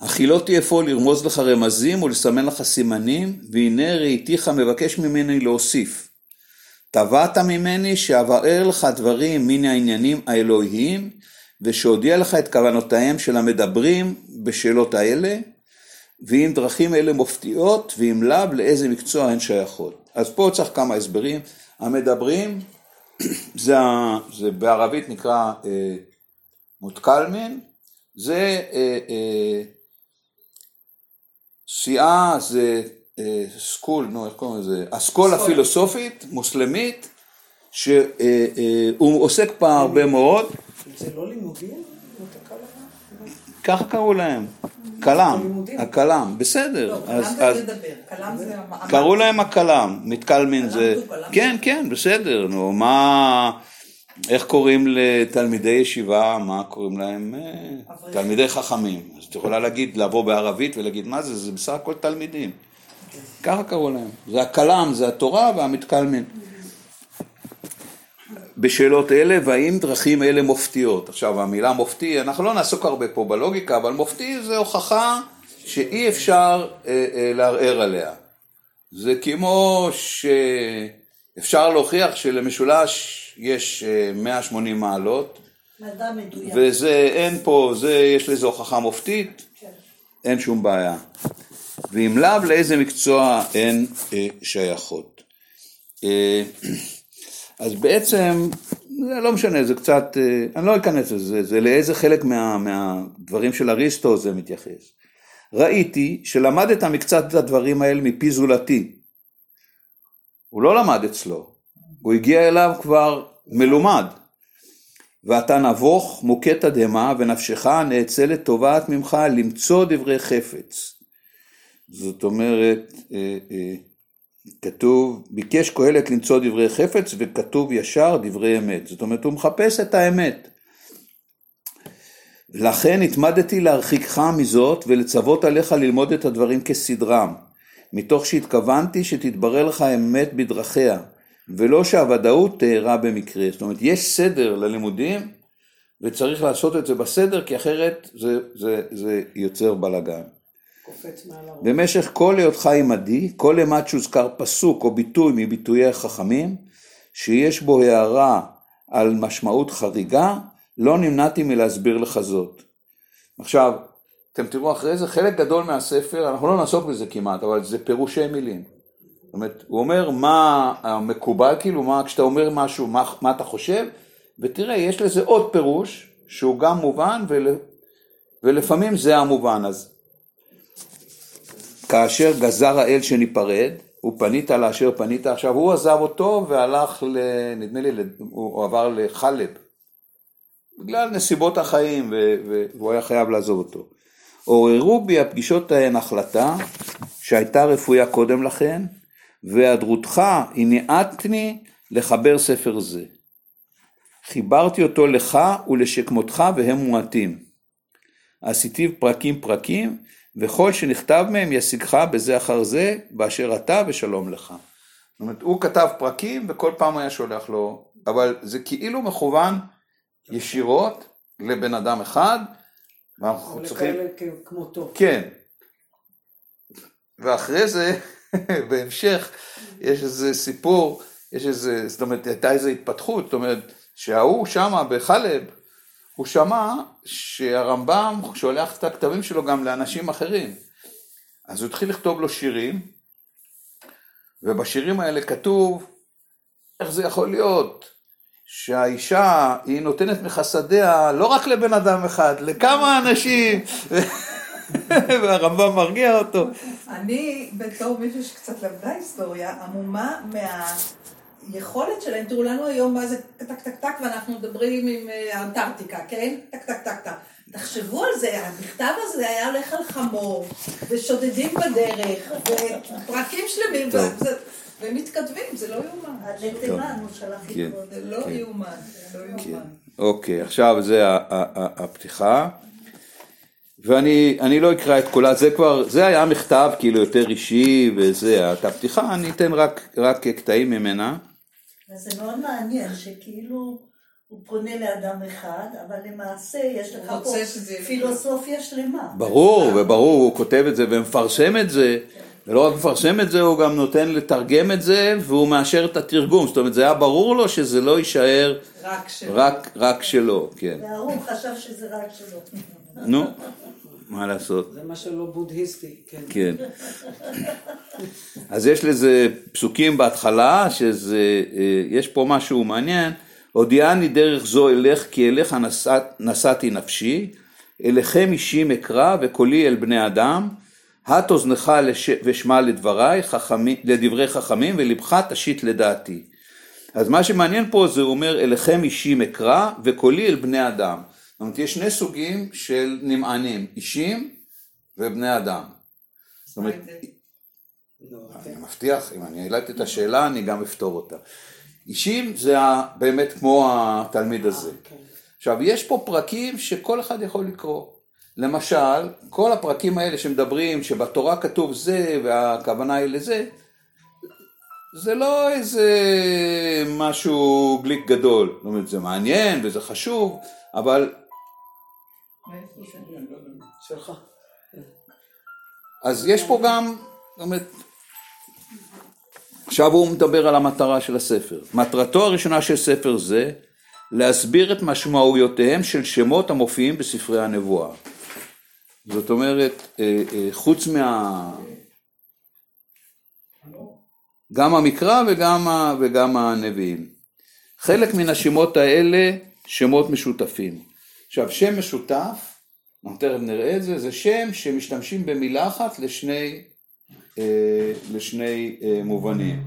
החילות אפוא לרמוז לך רמזים ולסמן לך סימנים, והנה ראיתיך מבקש ממני להוסיף. תבעת ממני שאבאר לך דברים מן העניינים האלוהיים, ושאודיע לך את כוונותיהם של המדברים בשאלות האלה, ואם דרכים אלה מופתיות, ואם לאו לאיזה מקצוע הן שייכות. אז פה צריך כמה הסברים. המדברים, זה, זה בערבית נקרא אה, מותקלמין, זה אה, אה, סיעה זה אה, סקול, נו איך קוראים לזה, אסכולה פילוסופית מוסלמית שהוא אה, אה, עוסק בה הרבה מאוד, זה לא לימודים? ככה קראו להם, כלם, הכלם, בסדר, לא, קראו להם הכלם, מתקלמין זה? כן כן בסדר, נו מה, איך קוראים לתלמידי ישיבה, מה קוראים להם, אה. תלמידי חכמים, אז את יכולה להגיד, לבוא בערבית ולהגיד מה זה, זה בסך הכל תלמידים, ככה קראו להם, זה הכלם, זה התורה והמתקלמין. בשאלות אלה, והאם דרכים אלה מופתיות. עכשיו המילה מופתי, אנחנו לא נעסוק הרבה פה בלוגיקה, אבל מופתי זה הוכחה שאי אפשר אה, אה, לערער עליה. זה כמו שאפשר להוכיח שלמשולש יש אה, 180 מעלות, מדע מדויק. וזה אין פה, זה, יש לזה הוכחה מופתית, כן. אין שום בעיה. ואם לאו, לאיזה מקצוע הן אה, שייכות. אה, אז בעצם, זה לא משנה, זה קצת, אה, אני לא אכנס לזה, זה לאיזה חלק מה, מהדברים של אריסטו זה מתייחס. ראיתי שלמדת מקצת את הדברים האלה מפי זולתי. הוא לא למד אצלו, הוא הגיע אליו כבר מלומד. ואתה נבוך מוכה תדהמה ונפשך נאצלת תובעת ממך למצוא דברי חפץ. זאת אומרת, אה, אה, כתוב, ביקש קהלת למצוא דברי חפץ וכתוב ישר דברי אמת. זאת אומרת, הוא מחפש את האמת. לכן התמדתי להרחיקך מזאת ולצוות עליך ללמוד את הדברים כסדרם, מתוך שהתכוונתי שתתברר לך האמת בדרכיה, ולא שהוודאות תארע במקרה. זאת אומרת, יש סדר ללימודים, וצריך לעשות את זה בסדר, כי אחרת זה, זה, זה יוצר בלאגן. במשך כל היותך עמדי, כל אימת שהוזכר פסוק או ביטוי מביטויי החכמים, שיש בו הערה על משמעות חריגה, לא נמנעתי מלהסביר לך זאת. עכשיו, אתם תראו אחרי זה, חלק גדול מהספר, אנחנו לא נעסוק בזה כמעט, אבל זה פירושי מילים. זאת אומרת, הוא אומר מה המקובל, כאילו, מה, כשאתה אומר משהו, מה, מה אתה חושב, ותראה, יש לזה עוד פירוש, שהוא גם מובן, ול, ולפעמים זה המובן. אז כאשר גזר האל שניפרד, ופנית לאשר פנית, עכשיו הוא עזב אותו והלך, ל, נדמה לי, הוא עבר לחלב, בגלל נסיבות החיים, ו- והוא היה חייב לעזוב אותו. עוררו בי הפגישות ההן החלטה, שהייתה רפויה קודם לכן, והיעדרותך הניעתני לחבר ספר זה. חיברתי אותו לך ולשכמותך והם מועטים. עשיתיו פרקים פרקים, וכל שנכתב מהם ישיגך בזה אחר זה, באשר אתה ושלום לך. זאת אומרת, הוא כתב פרקים וכל פעם היה שולח לו, אבל זה כאילו מכוון ישירות לבן אדם אחד, ואנחנו או צריכים... לכאלה כמותו. כן. ואחרי זה, בהמשך, יש איזה סיפור, יש איזה, זאת אומרת, הייתה איזו התפתחות, זאת אומרת, שההוא שמה בחלב, הוא שמע שהרמב"ם שולח את הכתבים שלו גם לאנשים אחרים. אז הוא התחיל לכתוב לו שירים, ובשירים האלה כתוב, איך זה יכול להיות שהאישה היא נותנת מחסדיה לא רק לבן אדם אחד, לכמה אנשים, והרמב"ם מרגיע אותו. אני, בתור מישהו שקצת למדה היסטוריה, עמומה מהיכולת שלהם, תראו לנו היום מה זה טק טק טק ואנחנו מדברים עם אה, אנטארקטיקה, כן? טק טק טק טק. תחשבו על זה, המכתב הזה היה הולך על חמור, ושודדים בדרך, ופרקים שלמים, והם מתכתבים, זה לא יאומן. עד לתימן הוא שלח כן. לקרוא. זה לא כן. יאומן, זה לא כן. יאומן. אוקיי, עכשיו זה ה- ה- ה- הפתיחה. ואני אני לא אקרא את כולה, זה כבר, זה היה מכתב כאילו יותר אישי וזה, את הפתיחה אני אתן רק, רק קטעים ממנה. אז זה מאוד מעניין שכאילו הוא פונה לאדם אחד, אבל למעשה יש לך פה פילוסופיה שלמה. ברור, וברור, הוא כותב את זה ומפרסם את זה, ולא רק מפרסם את זה, הוא גם נותן לתרגם את זה, והוא מאשר את התרגום, זאת אומרת, זה היה ברור לו שזה לא יישאר רק של... רק, רק שלו, כן. וההוא חשב שזה רק שלו. נו, מה לעשות. זה מה שלא בודהיסטי, כן. כן. אז יש לזה פסוקים בהתחלה, שזה, אה, יש פה משהו מעניין, הודיעני דרך זו אלך כי אליך נשאת, נשאתי נפשי, אליכם אישי אקרא וקולי אל בני אדם, הט אוזנך לש... ושמע לדבריי, חכמי, לדברי חכמים ולבך תשית לדעתי. אז מה שמעניין פה זה הוא אומר אליכם אישים אקרא וקולי אל בני אדם. זאת אומרת יש שני סוגים של נמענים, אישים ובני אדם. זאת אומרת, נו, אני מבטיח, אם אני העליתי את השאלה אני גם אפתור אותה. אישים זה באמת כמו התלמיד הזה. כן. עכשיו יש פה פרקים שכל אחד יכול לקרוא. למשל, כל הפרקים האלה שמדברים שבתורה כתוב זה והכוונה היא לזה, זה לא איזה משהו גליק גדול. זאת אומרת, זה מעניין וזה חשוב, אבל שלך. אז יש פה גם, זאת אומרת, עכשיו הוא מדבר על המטרה של הספר. מטרתו הראשונה של ספר זה, להסביר את משמעויותיהם של שמות המופיעים בספרי הנבואה. זאת אומרת, אה, אה, חוץ מה... גם המקרא וגם, ה... וגם הנביאים. חלק מן השמות האלה שמות משותפים. עכשיו, שם משותף, אנחנו תכף נראה את זה, זה שם שמשתמשים במילה אחת לשני, אה, לשני אה, מובנים.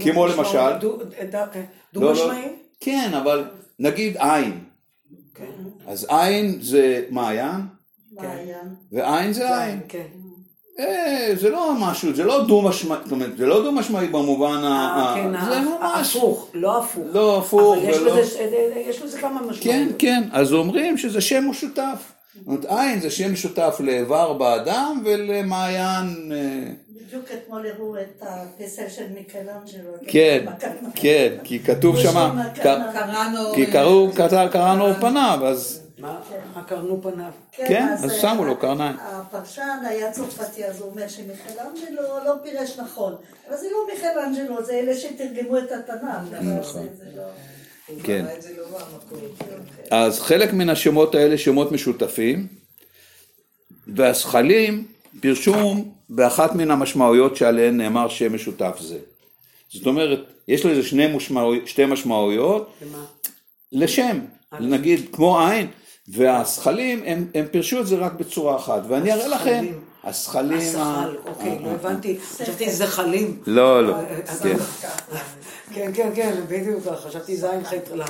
כמו למשל? דו- אה, אה, לא, דו-משמעי? כן, אבל נגיד עין. כן. אז עין זה מעיין, מעיין. ועין זה עין. כן. אה, זה לא משהו, זה לא דו-משמעי, זאת אומרת, זה לא דו-משמעי במובן ה... כן, זה ממש... הפוך, לא הפוך. לא הפוך אבל יש ולא... לזה- יש לזה כמה משמעויות. כן, כן, אז אומרים שזה שם משותף. זאת אומרת, עין זה שם משותף לאיבר באדם ולמעיין... אה, בדיוק אתמול הראו את הפסל של מיקלנג'לו. כן. כן, כי כתוב שמה. כי קראו, קרא- קראנו פניו, אז מה? מה קרנו פניו? כן, אז אה, שמו לו קרניים. הפרשן היה צרפתי, אז הוא אומר שמיקלנג'לו לא פירש נכון. אבל זה לא מיקלנג'לו, זה אלה שתרגמו את התנ"ך. אבל נכון. כן. אז חלק מן השמות האלה שמות משותפים, והזכלים פירשו באחת מן המשמעויות שעליהן נאמר שם משותף זה. זאת אומרת, יש לזה שני משמעו... שתי משמעויות למה? לשם, נגיד כמו עין, והזכלים הם, הם פירשו את זה רק בצורה אחת, ואני אראה לכם, הזכלים. הזכלים, ה- הזחל, אוקיי, ה- לא ה- הבנתי. חשבתי זחלים. לא, לא, אה, אה, כן. כן, כן, כן, בדיוק ככה, חשבתי זין חטא ל'.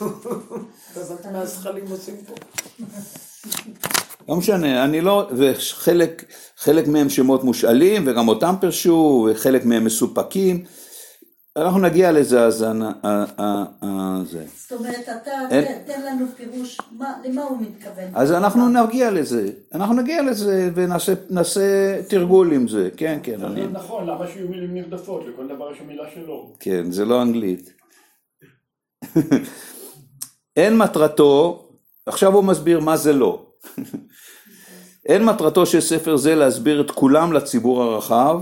נו, לא הבנתי מה הזחלים עושים פה. לא משנה, אני לא, וחלק חלק מהם שמות מושאלים, וגם אותם פירשו, וחלק מהם מסופקים. אנחנו נגיע לזה, אז ה- ה- ה- ה- זה. זאת אומרת, אתה אין- תן- לנו פירוש, מה- למה הוא מתכוון. אז אנחנו נגיע לזה, אנחנו נגיע לזה ונעשה נעשה תרגול עם זה, כן, כן, אני, זה נכון, למה שיהיו מילים נרדפות? לכל דבר יש המילה שלו. כן, זה לא אנגלית. אין מטרתו עכשיו הוא מסביר מה זה לא. אין מטרתו של ספר זה להסביר את כולם לציבור הרחב,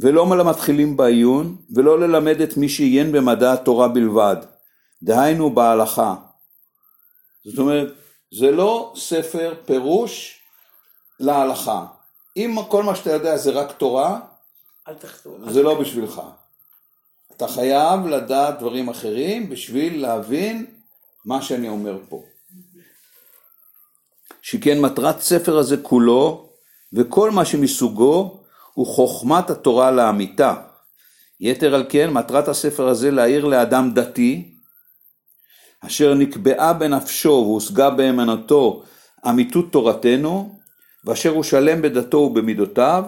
ולא למתחילים בעיון, ולא ללמד את מי שעיין במדע התורה בלבד, דהיינו בהלכה. זאת אומרת, זה לא ספר פירוש להלכה. אם כל מה שאתה יודע זה רק תורה, תכתוב. זה לא בשבילך. אתה חייב לדעת דברים אחרים בשביל להבין מה שאני אומר פה. שכן מטרת ספר הזה כולו, וכל מה שמסוגו, הוא חוכמת התורה לאמיתה. יתר על כן, מטרת הספר הזה להעיר לאדם דתי, אשר נקבעה בנפשו והושגה באמנתו אמיתות תורתנו, ואשר הוא שלם בדתו ובמידותיו,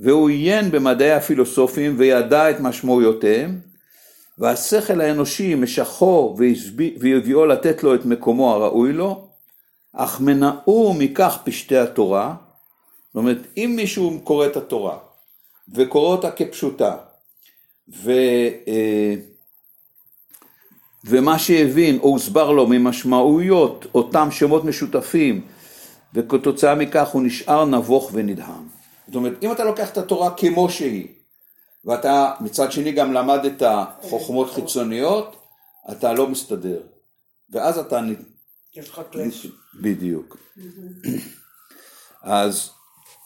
והוא עיין במדעי הפילוסופים וידע את משמעויותיהם, והשכל האנושי משכו והביאו לתת לו את מקומו הראוי לו, אך מנעו מכך פשטי התורה, זאת אומרת, אם מישהו קורא את התורה וקורא אותה כפשוטה, ו, אה, ומה שהבין או הוסבר לו ממשמעויות אותם שמות משותפים, וכתוצאה מכך הוא נשאר נבוך ונדהם. זאת אומרת, אם אתה לוקח את התורה כמו שהיא, ואתה מצד שני גם למדת חוכמות חיצוניות, אתה לא מסתדר. ואז אתה... יש לך קלאש. בדיוק. אז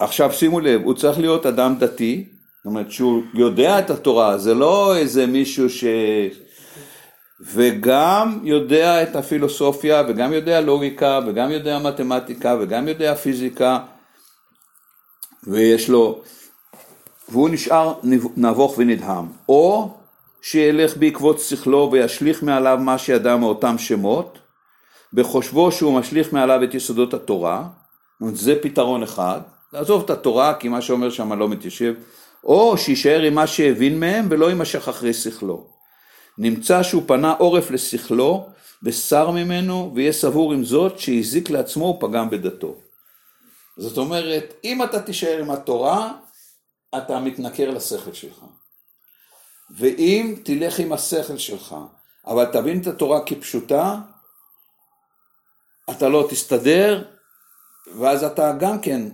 עכשיו שימו לב, הוא צריך להיות אדם דתי, זאת אומרת שהוא יודע את התורה, זה לא איזה מישהו ש... וגם יודע את הפילוסופיה, וגם יודע לוגיקה, וגם יודע מתמטיקה, וגם יודע פיזיקה, ויש לו, והוא נשאר נבוך ונדהם, או שילך בעקבות שכלו וישליך מעליו מה שידע מאותם שמות, בחושבו שהוא משליך מעליו את יסודות התורה, זה פתרון אחד, לעזוב את התורה כי מה שאומר שם לא מתיישב, או שיישאר עם מה שהבין מהם ולא יימשך אחרי שכלו. נמצא שהוא פנה עורף לשכלו וסר ממנו ויהיה סבור עם זאת שהזיק לעצמו ופגם בדתו. זאת אומרת, אם אתה תישאר עם התורה, אתה מתנכר לשכל שלך. ואם תלך עם השכל שלך, אבל תבין את התורה כפשוטה, אתה לא תסתדר, ואז אתה גם כן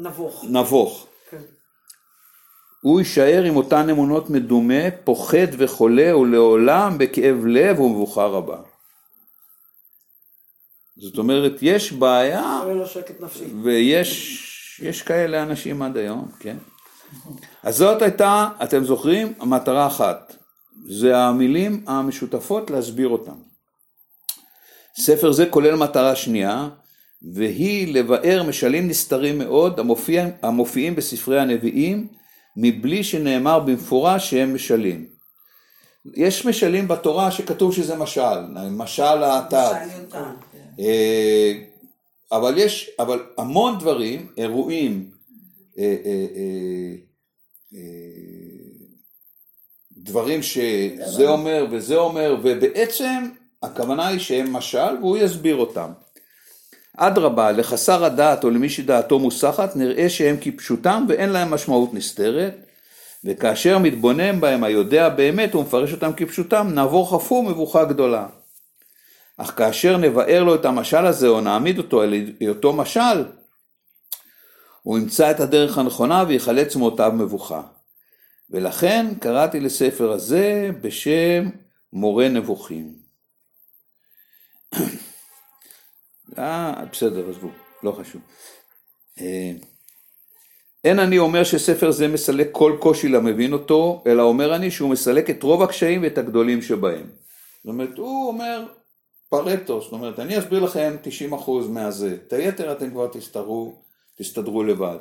נבוך. נבוך. כן. הוא יישאר עם אותן אמונות מדומה, פוחד וחולה ולעולם בכאב לב ומבוכה רבה. זאת אומרת, יש בעיה, נפשי. ויש יש כאלה אנשים עד היום, כן? אז זאת הייתה, אתם זוכרים, המטרה אחת. זה המילים המשותפות להסביר אותם. ספר זה כולל מטרה שנייה, והיא לבאר משלים נסתרים מאוד המופיע, המופיעים בספרי הנביאים, מבלי שנאמר במפורש שהם משלים. יש משלים בתורה שכתוב שזה משל, משל האטד. אה, אבל יש, אבל המון דברים, אירועים, אה, אה, דברים שזה אומר וזה אומר, ובעצם הכוונה היא שהם משל והוא יסביר אותם. אדרבה, לחסר הדעת או למי שדעתו מוסחת, נראה שהם כפשוטם ואין להם משמעות נסתרת, וכאשר מתבונן בהם היודע באמת ומפרש אותם כפשוטם, נעבור חפור מבוכה גדולה. אך כאשר נבאר לו את המשל הזה או נעמיד אותו על היותו משל, הוא ימצא את הדרך הנכונה ויחלץ מאותיו מבוכה. ולכן קראתי לספר הזה בשם מורה נבוכים. אה, בסדר, עזבו, לא חשוב. אה, אין אני אומר שספר זה מסלק כל קושי למבין אותו, אלא אומר אני שהוא מסלק את רוב הקשיים ואת הגדולים שבהם. זאת אומרת, הוא אומר פרטו, זאת אומרת, אני אסביר לכם 90% מהזה, את היתר אתם כבר תסתדרו, תסתדרו לבד.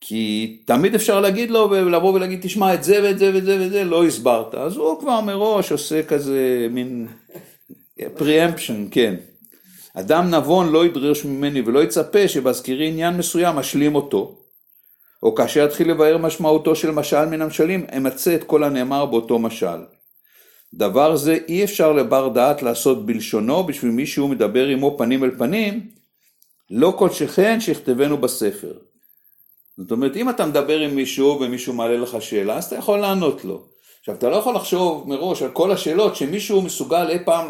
כי תמיד אפשר להגיד לו ולבוא ולהגיד, תשמע, את זה ואת זה ואת זה ואת זה לא הסברת. אז הוא כבר מראש עושה כזה מין preemption, כן. אדם נבון לא ידרש ממני ולא יצפה שבהזכירי עניין מסוים אשלים אותו. או כאשר יתחיל לבאר משמעותו של משל מן המשלים, אמצה את כל הנאמר באותו משל. דבר זה אי אפשר לבר דעת לעשות בלשונו בשביל מי שהוא מדבר עמו פנים אל פנים, לא כל שכן שיכתבנו בספר. זאת אומרת, אם אתה מדבר עם מישהו ומישהו מעלה לך שאלה, אז אתה יכול לענות לו. עכשיו, אתה לא יכול לחשוב מראש על כל השאלות שמישהו מסוגל אי פעם...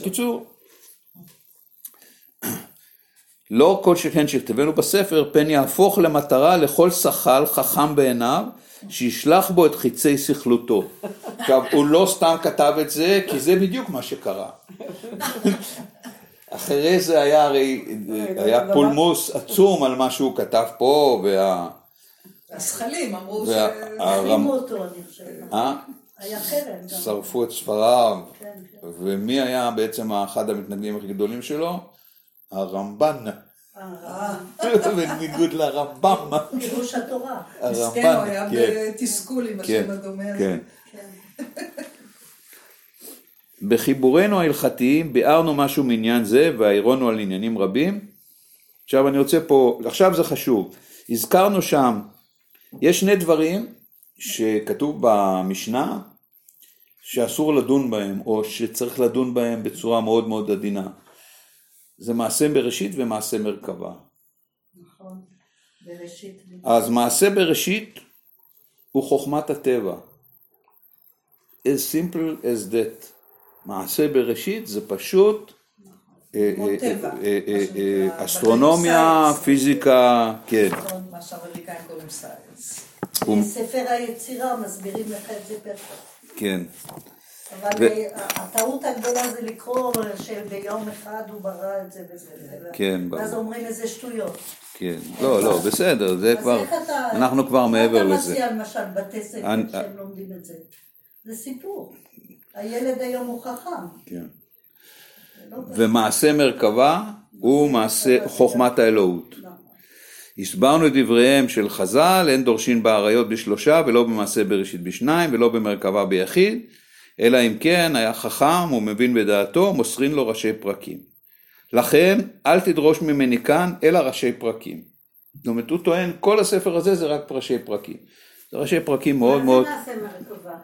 בקיצור, לא כל שכן שכתבנו בספר, פן יהפוך למטרה לכל שחל חכם בעיניו, שישלח בו את חיצי סכלותו. עכשיו, הוא לא סתם כתב את זה, כי זה בדיוק מה שקרה. אחרי זה היה הרי, היה פולמוס עצום על מה שהוא כתב פה, וה... הזכלים אמרו ש... וה- הרם- החרימו אותו, אני חושבת. אה? היה חרם גם. שרפו את ספריו, כן, כן. ומי היה בעצם אחד המתנגדים הכי גדולים שלו? הרמב"ן, אה, בניגוד לרמב"ם. פירוש התורה. מסכן, הוא היה כן. בתסכול עם כן, השם הדומה. כן. כן. בחיבורינו ההלכתיים ביארנו משהו מעניין זה והעירונו על עניינים רבים. עכשיו אני רוצה פה, עכשיו זה חשוב, הזכרנו שם, יש שני דברים שכתוב במשנה שאסור לדון בהם או שצריך לדון בהם בצורה מאוד מאוד עדינה. זה מעשה בראשית ומעשה מרכבה. נכון. בראשית. אז מעשה בראשית הוא חוכמת הטבע. as simple as that. מעשה בראשית זה פשוט אה, אה, אה, אסטרונומיה, פיזיקה, כן. נכון, מה שהאמריקאים קוראים סייאנס. בספר היצירה מסבירים לך את זה פרקט. כן. אבל הטעות הגדולה זה לקרוא שביום אחד הוא ברא את זה וזה. כן, ואז. אומרים איזה שטויות. כן. לא, לא, בסדר, זה כבר. אנחנו כבר מעבר מה אתה לזה. מציע למשל בתי ספר שהם לומדים את זה? זה סיפור. הילד היום הוא חכם. כן. לא. ומעשה מרכבה הוא מעשה חוכמת האלוהות. לא. הסברנו את דבריהם של חז"ל, אין דורשין באריות בשלושה ולא במעשה בראשית בשניים ולא במרכבה ביחיד, אלא אם כן היה חכם ומבין בדעתו, מוסרין לו ראשי פרקים. לכן אל תדרוש ממני כאן אלא ראשי פרקים. זאת אומרת, הוא טוען, כל הספר הזה זה רק ראשי פרקים. זה ראשי פרקים מאוד מאוד, מה זה נעשה מרכבה?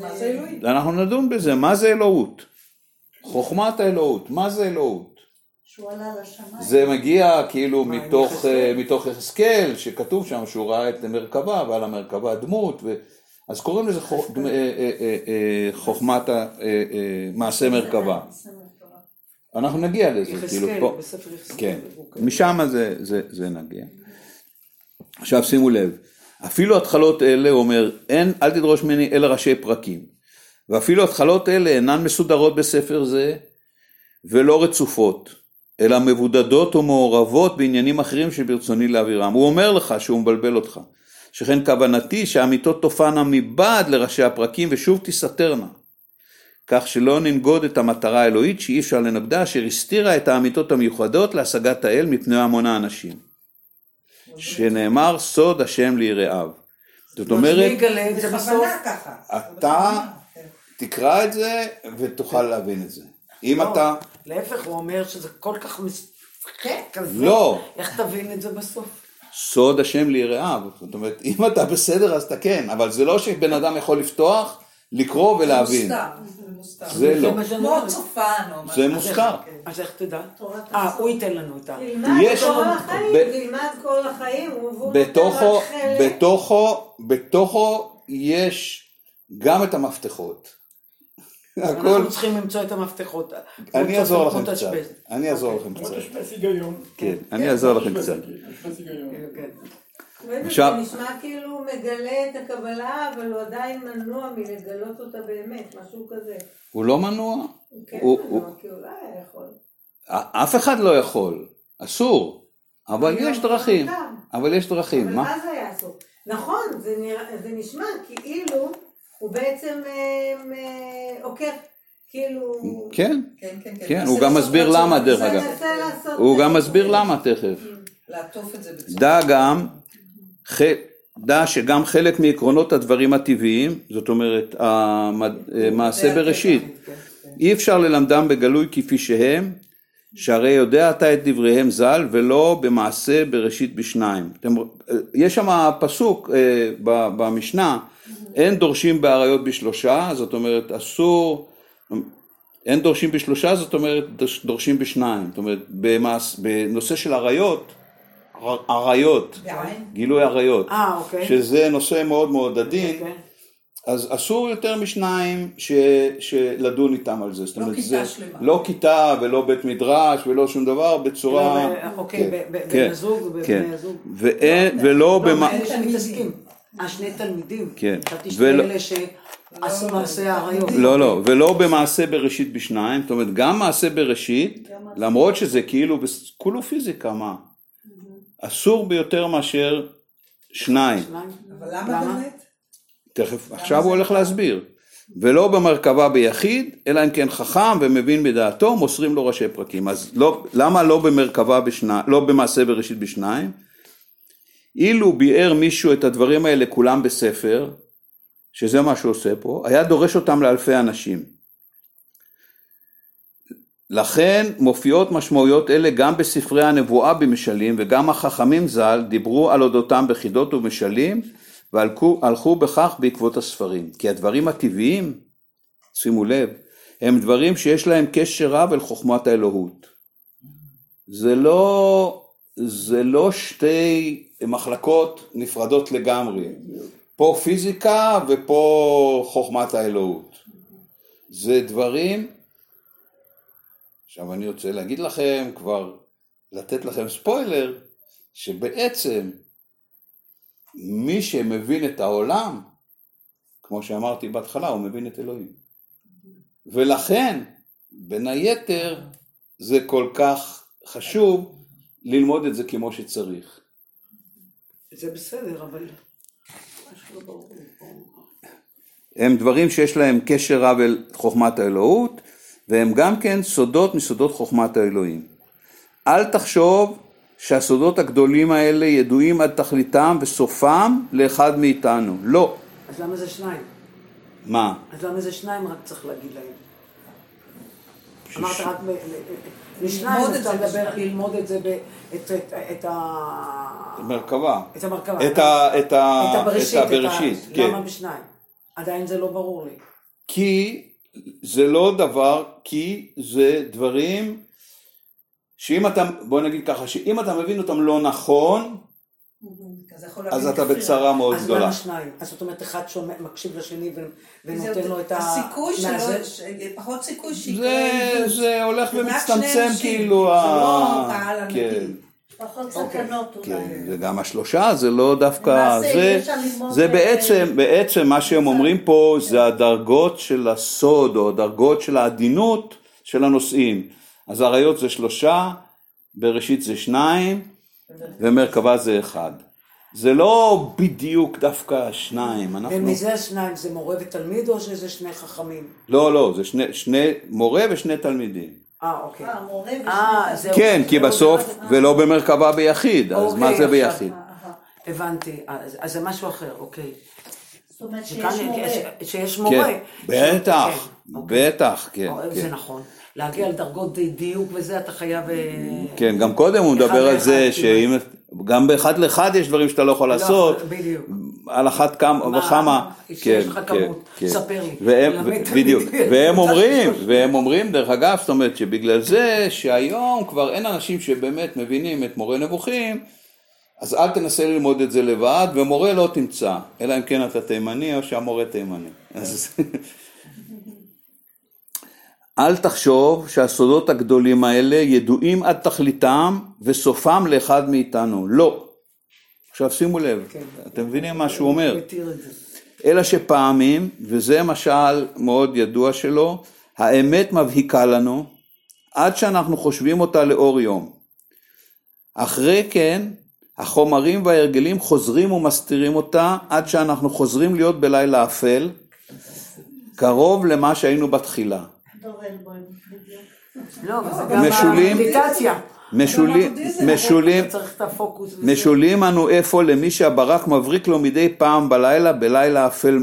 מה זה אלוהים? אנחנו נדון בזה, מה זה אלוהות? חוכמת האלוהות, מה זה אלוהות? שהוא עלה לשמיים. זה מגיע כאילו מתוך? אה, מתוך יחזקאל, שכתוב שם שהוא ראה את המרכבה ועל המרכבה דמות, ו... אז קוראים לזה. אה, אה, אה, חוכמת מעשה מרכבה. אנחנו נגיע לזה, כאילו פה. כן. משם זה נגיע. עכשיו שימו לב, אפילו התחלות אלה, הוא אומר, אין, אל תדרוש ממני אלא ראשי פרקים. ואפילו התחלות אלה אינן מסודרות בספר זה, ולא רצופות, אלא מבודדות ומעורבות בעניינים אחרים שברצוני להעבירם. הוא אומר לך שהוא מבלבל אותך. שכן כוונתי שהאמיתות תופענה מבעד לראשי הפרקים ושוב תסתרנה. כך שלא ננגוד את המטרה האלוהית שאי אפשר לנגדה, אשר הסתירה את האמיתות המיוחדות להשגת האל מפני המון האנשים. שנאמר סוד השם ליראיו. זאת מי אומרת. אתה- כן. תקרא את זה ותוכל להבין את זה. אם לא, אתה... להפך, הוא אומר שזה כל כך מס... כזה. לא. איך תבין את זה בסוף? סוד השם ליראיו. זאת אומרת, אם אתה בסדר אז אתה כן, אבל זה לא שבן אדם יכול לפתוח, לקרוא ולהבין. זה מוסתר. זה לא. כמו. צופן או משהו. זה מוזכר. אז איך תדע? אה. הוא ייתן לנו את ה... תלמד יש כל החיים, ב- תלמד כל החיים, בתוכו, נותן רק חלק. בתוכו, בתוכו יש גם את המפתחות. אנחנו צריכים למצוא את המפתחות. אני אעזור לכם קצת. אני אעזור לכם כמו קצת. תשפס היגיון. כן, אני אעזור לכם קצת. תשפס היגיון. כן, כן. עכשיו- זה נשמע כאילו הוא מגלה את הקבלה, אבל הוא עדיין מנוע מלגלות אותה באמת, משהו כזה. הוא לא מנוע? הוא כן הוא- מנוע, כי אולי היה יכול. אף אחד לא יכול, אסור. אבל אני יש לא דרכים. אבל יש דרכים. אבל מה? זה היה אסור? נכון, זה נשמע כאילו הוא בעצם אה, אה, עוקף, כאילו... כן, כן, כן, כן. כן, הוא גם מסביר למה, דרך אגב. הוא גם אה, מסביר למה תכף. לעטוף את זה בצורה. דע גם, דע שגם חלק מעקרונות הדברים הטבעיים, זאת אומרת, המד- מעשה בראשית, כן, כן. אי אפשר ללמדם בגלוי כפי שהם, שהרי יודע אתה את דבריהם ז"ל, ולא במעשה בראשית בשניים. אתם, יש שם פסוק אה, במשנה, אין דורשים באריות בשלושה, זאת אומרת אסור, אין דורשים בשלושה, זאת אומרת דורשים בשניים. זאת אומרת, במעש, בנושא של אריות, אריות. גילוי עריות, אה, אוקיי. שזה נושא מאוד מאוד עדין, אוקיי. אז אסור יותר משניים ש, שלדון איתם על זה. זאת לא אומרת, כיתה זה שלמה. לא כיתה ולא בית מדרש ולא שום דבר בצורה... לא, אוקיי, כן, כן, בן הזוג כן. ואין- ולא לא, במה... אלה שמתעסקים. אה, שני תלמידים. כן. חשבתי ולא- שאלה שעשו מעשה האריות. לא, לא, ולא במעשה בראשית בשניים, זאת אומרת גם מעשה בראשית, למרות שזה כאילו, כולו פיזיקה, מה? אסור ביותר מאשר שניים. שניים. אבל למה באמת? תכף, עכשיו הוא הולך להסביר. ולא במרכבה ביחיד, אלא אם כן חכם ומבין בדעתו, מוסרים לו ראשי פרקים. אז לא, למה לא במרכבה בשניים, לא במעשה בראשית בשניים? אילו ביאר מישהו את הדברים האלה כולם בספר, שזה מה שהוא עושה פה, היה דורש אותם לאלפי אנשים. לכן מופיעות משמעויות אלה גם בספרי הנבואה במשלים וגם החכמים ז"ל דיברו על אודותם בחידות ובמשלים והלכו הלכו בכך בעקבות הספרים. כי הדברים הטבעיים, שימו לב, הם דברים שיש להם קשר רב אל חוכמת האלוהות. זה לא, זה לא שתי מחלקות נפרדות לגמרי. פה פיזיקה ופה חוכמת האלוהות. זה דברים, עכשיו אני רוצה להגיד לכם, כבר לתת לכם ספוילר, שבעצם מי שמבין את העולם, כמו שאמרתי בהתחלה, הוא מבין את אלוהים. ולכן, בין היתר, זה כל כך חשוב ללמוד את זה כמו שצריך. זה בסדר, אבל... משהו לא ברור. הם דברים שיש להם קשר רב אל חוכמת האלוהות, והם גם כן סודות מסודות חוכמת האלוהים. אל תחשוב שהסודות הגדולים האלה ידועים עד תכליתם וסופם לאחד מאיתנו. לא. אז למה זה שניים? מה? אז למה זה שניים רק צריך להגיד להם? אמרת רק לשניים ללמוד את אתה זה מדבר, בשניים. ללמוד את זה, ב- את- את- את ה... מרכבה. את המרכבה. את ה- את ה- את הבראשית. את הבראשית, את ה- כן. למה בשניים? עדיין זה לא ברור לי. כי זה לא דבר, כי זה דברים שאם אתה, בוא נגיד ככה, שאם אתה מבין אותם לא נכון, אז אז אתה. בצרה מאוד אז גדולה. למה שניים? אז זאת אומרת, אחד שומע, מקשיב לשני ונותן לו את ה... הסיכוי. שלו, פחות סיכוי שיקרה זה, הולך ומצטמצם כאילו, זה ה- לא קהל ענקי. כן, פחות אוקיי. סכנות אולי. כן, וגם השלושה זה לא דווקא, זה, זה ב- בעצם, בעצם מה שהם אומרים פה זה הדרגות של הסוד או הדרגות של העדינות של הנושאים. אז אריות זה שלושה, בראשית זה שניים ומרכבה זה אחד. זה לא בדיוק דווקא שניים, אנחנו... ומזה השניים זה מורה ותלמיד או שזה שני חכמים? לא, לא, זה שני, שני מורה ושני תלמידים. אה, אוקיי. אה, מורה אה. כן, כי בסוף, ולא במרכבה ביחיד, אז אוקיי, מה זה ביחיד? הבנתי. אז אז זה משהו אחר, אוקיי. זאת אומרת שיש מורה. שיש מורה. כן, בטח, כן, אוקיי. בטח, כן, אה, זה כן. נכון. להגיע לדרגות די- דיוק וזה אתה חייב... אה, כן, גם קודם הוא מדבר על זה כאילו. שאם, גם באחד לאחד יש דברים שאתה לא יכול לעשות, בדיוק. על אחת כמה מה, וכמה, שיש כן, לך כן, כמות, כן. ספר לי, בדיוק. והם אומרים, והם אומרים דרך אגב, זאת אומרת שבגלל זה שהיום כבר אין אנשים שבאמת מבינים את מורה נבוכים, אז אל תנסה ללמוד את זה לבד, ומורה לא תמצא, אלא אם כן אתה תימני או שהמורה תימני. אל תחשוב שהסודות הגדולים האלה ידועים עד תכליתם וסופם לאחד מאיתנו. לא. עכשיו שימו לב, אתם מבינים מה שהוא אומר? אלא שפעמים, וזה משל מאוד ידוע שלו, האמת מבהיקה לנו עד שאנחנו חושבים אותה לאור יום. אחרי כן, החומרים וההרגלים חוזרים ומסתירים אותה עד שאנחנו חוזרים להיות בלילה אפל, קרוב למה שהיינו בתחילה. בדיוק. לא, אבל זה גם משולים- המדיטציה. משולים, אנו אפוא למי שהברק מבריק לו מדי פעם בלילה, בלילה אפל,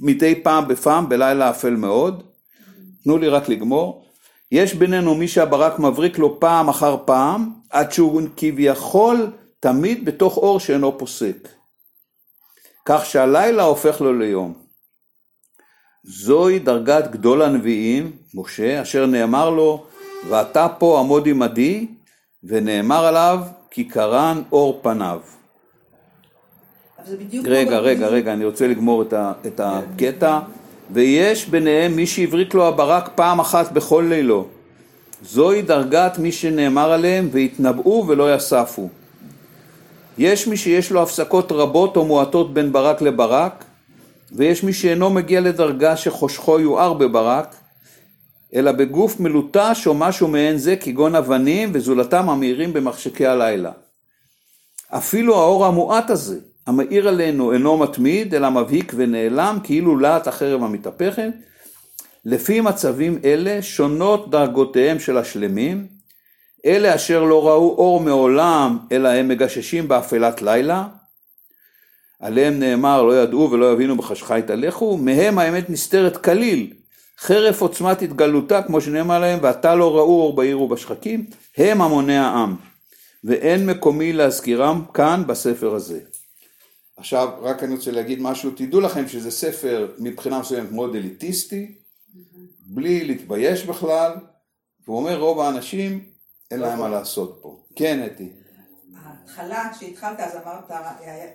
מדי פעם בפעם, בלילה אפל מאוד. תנו לי רק לגמור. יש בינינו מי שהברק מבריק לו פעם אחר פעם, עד שהוא כביכול תמיד בתוך אור שאינו פוסק. כך שהלילה הופך לו ליום. זוהי דרגת גדול הנביאים, משה, אשר נאמר לו, ואתה פה עמוד עמדי, ונאמר עליו, כי קרן אור פניו. רגע, רגע. רגע, אני רוצה לגמור את, ה, את הקטע. ויש ביניהם מי שהבריק לו הברק פעם אחת בכל לילו. זוהי דרגת מי שנאמר עליהם, והתנבאו ולא יספו. יש מי שיש לו הפסקות רבות או מועטות בין ברק לברק, ויש מי שאינו מגיע לדרגה שחושכו יואר בברק, אלא בגוף מלוטש או משהו מעין זה, כגון אבנים וזולתם המאירים במחשכי הלילה. אפילו האור המועט הזה, המאיר עלינו, אינו מתמיד, אלא מבהיק ונעלם, כאילו להט החרב המתהפכת. לפי מצבים אלה שונות דרגותיהם של השלמים, אלה אשר לא ראו אור מעולם, אלא הם מגששים באפלת לילה, עליהם נאמר לא ידעו ולא יבינו בחשכה יתהלכו, מהם האמת נסתרת כליל, חרף עוצמת התגלותה כמו שנאמר להם, ועתה לא ראו אור בעיר ובשחקים, הם המוני העם, ואין מקומי להזכירם כאן בספר הזה. עכשיו, רק אני רוצה להגיד משהו, תדעו לכם שזה ספר מבחינה מסוימת מאוד אליטיסטי, בלי להתבייש בכלל, והוא אומר רוב האנשים אין להם מה לעשות פה. כן, אתי. ההתחלה, כשהתחלת אז אמרת אה,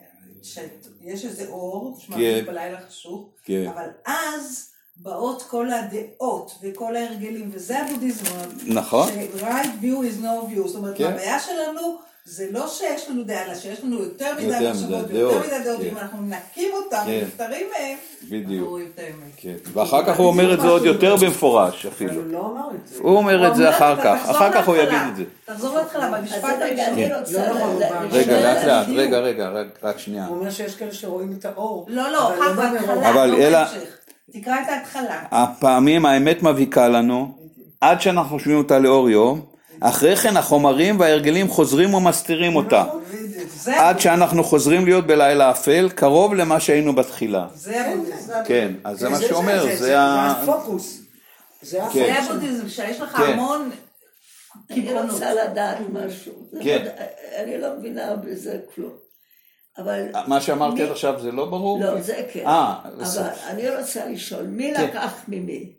שיש איזה אור, כן. שמרגיש בלילה חשוך, כן. אבל אז באות כל הדעות וכל ההרגלים, וזה הבודהיזם. נכון. ש-right view is no view, זאת אומרת, כן. הבעיה שלנו זה לא שיש לנו דעה, אלא שיש לנו יותר מדי יותר מחשבות, דעות, מדי דעות, כן. ואם אנחנו נקים אותם, כן. ונפטרים מהם, בדיוק. אנחנו רואים את האמת. כן. ואחר כך הוא אומר את זה עוד יותר במפורש אבל אפילו. הוא לא אמר את זה. הוא אומר את זה אחר כך, אחר כך הוא. יגיד את זה. תחזור להתחלה, במשפט רגע, הראשון. לא רגע, לאט לאט. רגע, רגע, רק- שנייה. הוא אומר שיש כאלה שרואים את האור. לא, לא, אבל כך לא. בהתחלה, אבל לא אלא-. תקרא את ההתחלה. הפעמים האמת מבהיקה לנו, עד שאנחנו שומעים אותה לאור יום, אחרי כן החומרים וההרגלים חוזרים ומסתירים אותה. עד שאנחנו חוזרים להיות בלילה אפל, קרוב למה שהיינו בתחילה. כן, אז זה מה זה- שאומר, זה- זה ה... הפוקוס. זה הפוקוס. כן. זה הבודהיזם, שיש לך כן. המון אני. רוצה לדעת משהו. זה כן. מאוד- אני לא מבינה בזה כלום. אבל... מה שאמרתי מי- עד עכשיו זה לא ברור? לא, זה כן. אה, אבל בסדר. אני רוצה לשאול, מי כן. לקח ממי?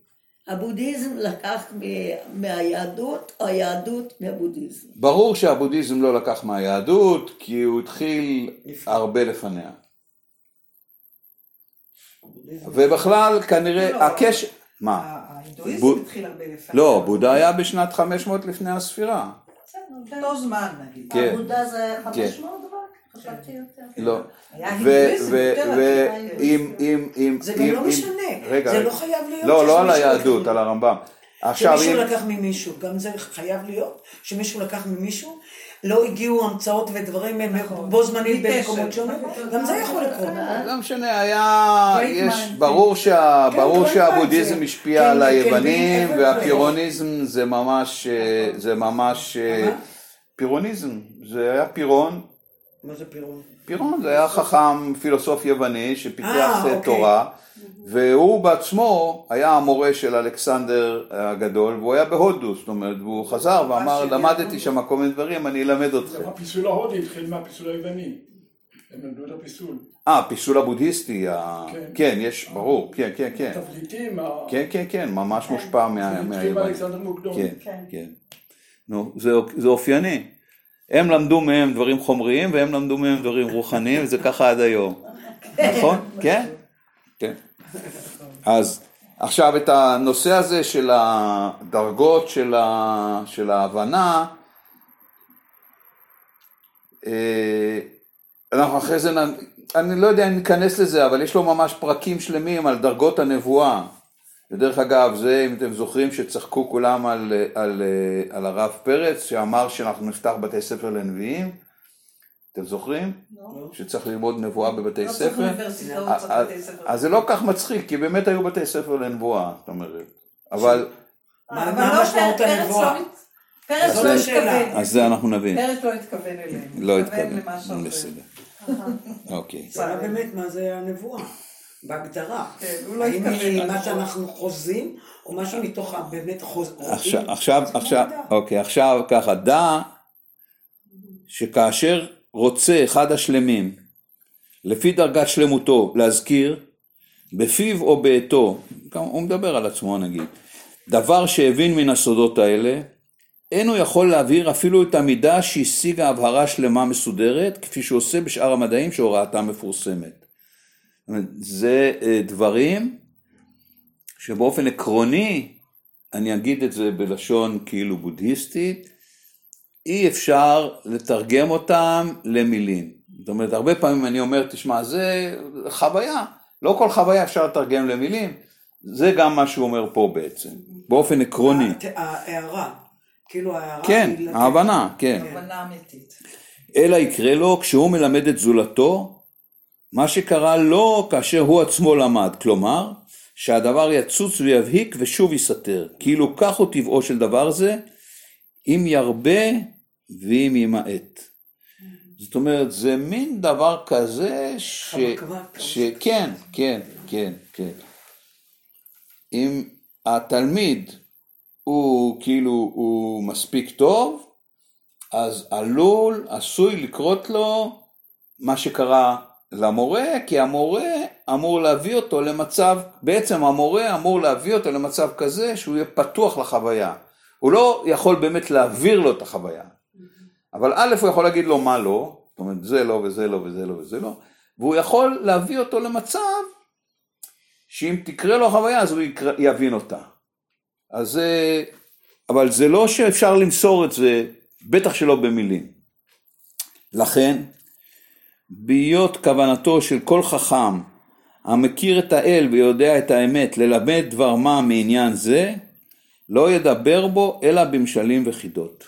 הבודהיזם לקח מ- מהיהדות, או היהדות מהבודהיזם? ברור שהבודהיזם לא לקח מהיהדות, כי הוא התחיל הרבה לפניה. ובכלל, כנראה, לא. הקשר... מה? ההינדואיזם התחיל הרבה לפני. לא, בודה היה בשנת 500 לפני הספירה. אותו זמן נגיד. כן. הבודה זה כן. 500 רק? חשבתי יותר. לא. היה ו- יותר ואם, אם, אם, זה אם- גם לא אם- משנה. רגע, זה. לא חייב להיות לא, לא על היהדות, על הרמב"ם. עכשיו, שמישהו אם... לקח ממישהו, גם זה חייב להיות, שמישהו לקח ממישהו, לא הגיעו המצאות ודברים נכון. בו זמנית במקומות. שונים, גם זה יכול לקרות. לא משנה, היה, Great יש. ברור, כן, שהבודהיזם. השפיע כן, על כן, היוונים, כן, והפירוניזם זה ממש, אה, זה ממש, אה, מה? פירוניזם, זה היה פירון, מה זה פירון? פירון זה היה חכם פילוסוף יווני שפיתח אה, אה, אוקיי. תורה, והוא בעצמו היה המורה של אלכסנדר הגדול, והוא היה בהודו, זאת אומרת, והוא חזר ואמר, למדתי שם כל מיני דברים, אני אלמד אתכם. גם הפיסול ההודי התחיל מהפיסול היווני. הם למדו את הפיסול. אה, הפיסול הבודהיסטי, ה- כן. כן, יש, ברור, כן, כן, כן. תבליטים, ה- כן, כן, כן, ממש מושפע מה- זה התחיל מהיוונים. באלכסנדר מוקדום. כן, כן. כן. נו, זה, זה אופייני. הם למדו מהם דברים חומריים והם למדו מהם דברים רוחניים, וזה ככה עד היום. נכון? כן? כן. אז עכשיו את הנושא הזה של הדרגות של, ה, של ההבנה, אה, אנחנו אחרי זה, אני לא יודע אם ניכנס לזה, אבל יש לו ממש פרקים שלמים על דרגות הנבואה. ודרך אגב, זה, אם אתם זוכרים, שצחקו כולם על, על, על הרב פרץ, שאמר שאנחנו נפתח בתי ספר לנביאים. אתם זוכרים? שצריך ללמוד נבואה בבתי לא ספר? אוניברסיטאות, אז- זה לא כך מצחיק, כי באמת היו בתי ספר לנבואה, זאת אומרת. אבל, מה אבל מה לא, משמעות פרץ הנבואה? לא פרץ לא השאלה. התכוון. אז זה אנחנו נבין. פרץ לא התכוון אליהם. לא התכוון התכוון. למשהו אחר. בסדר. אוקיי. באמת מה זה הנבואה, בהגדרה. כן, לא האם היא מה. שאנחנו חוזים, או משהו מתוך ה- באמת חוז... עכשיו? עכשיו. אוקיי, עכשיו ככה, דע שכאשר רוצה אחד השלמים, לפי דרגת שלמותו, להזכיר, בפיו או בעתו, הוא מדבר על עצמו נגיד, דבר שהבין מן הסודות האלה, אין הוא יכול להבהיר אפילו את המידה שהשיגה הבהרה שלמה מסודרת, כפי שהוא עושה בשאר המדעים שהוראתם מפורסמת. זה אה, דברים שבאופן עקרוני, אני אגיד את זה בלשון כאילו בודהיסטית, אי אפשר לתרגם אותם למילים. זאת אומרת, הרבה פעמים אני אומר, תשמע, זה חוויה, לא כל חוויה אפשר לתרגם למילים, זה גם מה שהוא אומר פה בעצם, באופן עקרוני. הת- ההערה, כאילו ההערה כן, ההבנה, כן. הבנה אמיתית. אלא יקרה לו כשהוא מלמד את זולתו, מה שקרה לו כאשר הוא עצמו למד, כלומר, שהדבר יצוץ ויבהיק ושוב יסתר, כאילו כך הוא טבעו של דבר זה, אם ירבה ואם ימעט. זאת אומרת, זה מין דבר כזה ש... ש... כן, כן, כן, כן. אם התלמיד הוא כאילו, הוא מספיק טוב, אז עלול, עשוי לקרות לו מה שקרה למורה, כי המורה אמור להביא אותו למצב, בעצם המורה אמור להביא אותו למצב כזה שהוא יהיה פתוח לחוויה. הוא לא יכול באמת להעביר לו את החוויה. אבל א', הוא יכול להגיד לו מה לא, זאת אומרת זה לא וזה לא וזה לא וזה לא, והוא יכול להביא אותו למצב שאם תקרה לו החוויה אז הוא יקרא, יבין אותה. אז זה, אבל זה לא שאפשר למסור את זה, בטח שלא במילים. לכן, בהיות כוונתו של כל חכם המכיר את האל ויודע את האמת ללמד דבר מה מעניין זה, לא ידבר בו אלא במשלים וחידות.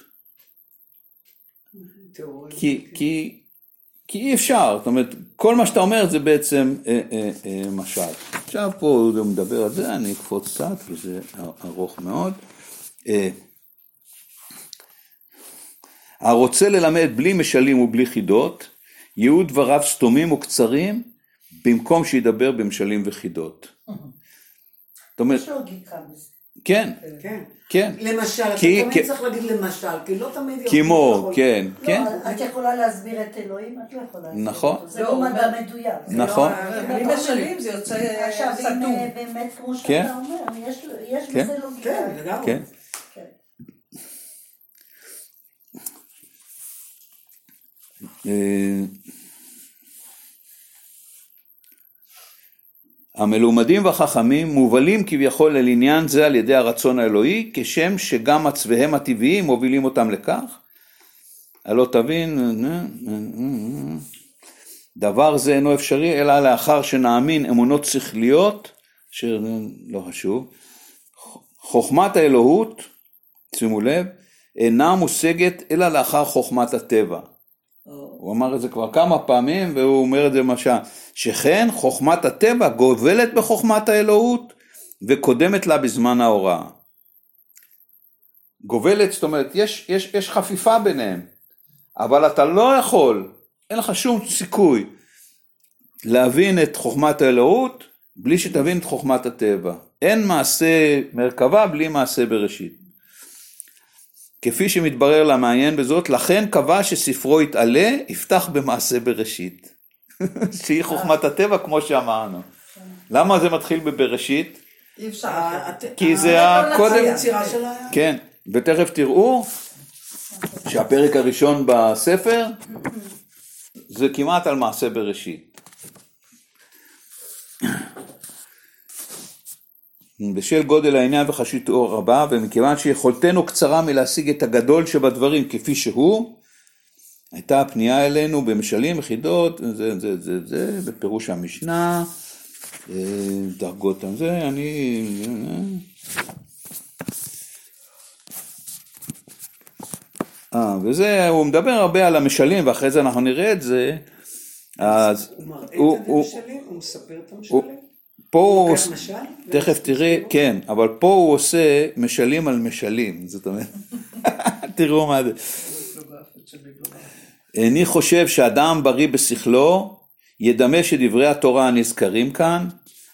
כי, כי, כי אי אפשר, זאת אומרת, כל מה שאתה אומר זה בעצם אה, אה, אה, משל. עכשיו פה הוא מדבר על זה, אני אקפוץ קצת, כי זה ארוך מאוד. אה, הרוצה ללמד בלי משלים ובלי חידות, יהיו דבריו סתומים וקצרים, במקום שידבר במשלים וחידות. זאת אומרת, יש לוגיקה בזה. כן, כן. כן, למשל, אתה תמיד צריך להגיד למשל, כי לא תמיד... כמו, יכול- כן, כן, לא, את יכולה להסביר את אלוהים, את לא יכולה להסביר נכון. זה לא, לא מדע אומר- מדויק. זה נכון. לא- בלי משלים זה יוצא עכשיו, אם סתום. אה, באמת, כמו כן. שאתה אומר, יש- כן. בזה לוגיקה. כן, לגמרי. כן. כן. אה, המלומדים והחכמים מובלים כביכול אל עניין זה על ידי הרצון האלוהי, כשם שגם מצביהם הטבעיים מובילים אותם לכך. הלא תבין, דבר זה אינו אפשרי אלא לאחר שנאמין אמונות שכליות, אשר לא חשוב, חוכמת האלוהות, שימו לב, אינה מושגת אלא לאחר חוכמת הטבע. הוא אמר את זה כבר כמה פעמים והוא אומר את זה למשל, שכן חוכמת הטבע גובלת בחוכמת האלוהות וקודמת לה בזמן ההוראה. גובלת, זאת אומרת, יש, יש, יש חפיפה ביניהם, אבל אתה לא יכול, אין לך שום סיכוי להבין את חוכמת האלוהות בלי שתבין את חוכמת הטבע. אין מעשה מרכבה בלי מעשה בראשית. כפי שמתברר למעיין בזאת, לכן קבע שספרו יתעלה, יפתח במעשה בראשית. שהיא חוכמת הטבע כמו שאמרנו. למה זה מתחיל בבראשית? אי אפשר. ה- הת- כי ה- זה הקודם, היה... כן, ותכף תראו שהפרק הראשון בספר זה כמעט על מעשה בראשית. בשל גודל העניין וחשיבותו הרבה, ומכיוון שיכולתנו קצרה מלהשיג את הגדול שבדברים כפי שהוא, הייתה הפנייה אלינו במשלים, יחידות, זה, זה, זה, זה, בפירוש המשנה, אה, דרגות זה, אני... אה, וזה, הוא מדבר הרבה על המשלים, ואחרי זה אנחנו נראה את זה, אז הוא מראה הוא- את הוא- המשלים, הוא מספר את הוא- המשלים. פה הוא, לוקח משל? תכף תראה, כן, אבל פה הוא עושה משלים על משלים, זאת אומרת, תראו מה זה. איני חושב שאדם בריא בשכלו ידמה שדברי התורה הנזכרים כאן,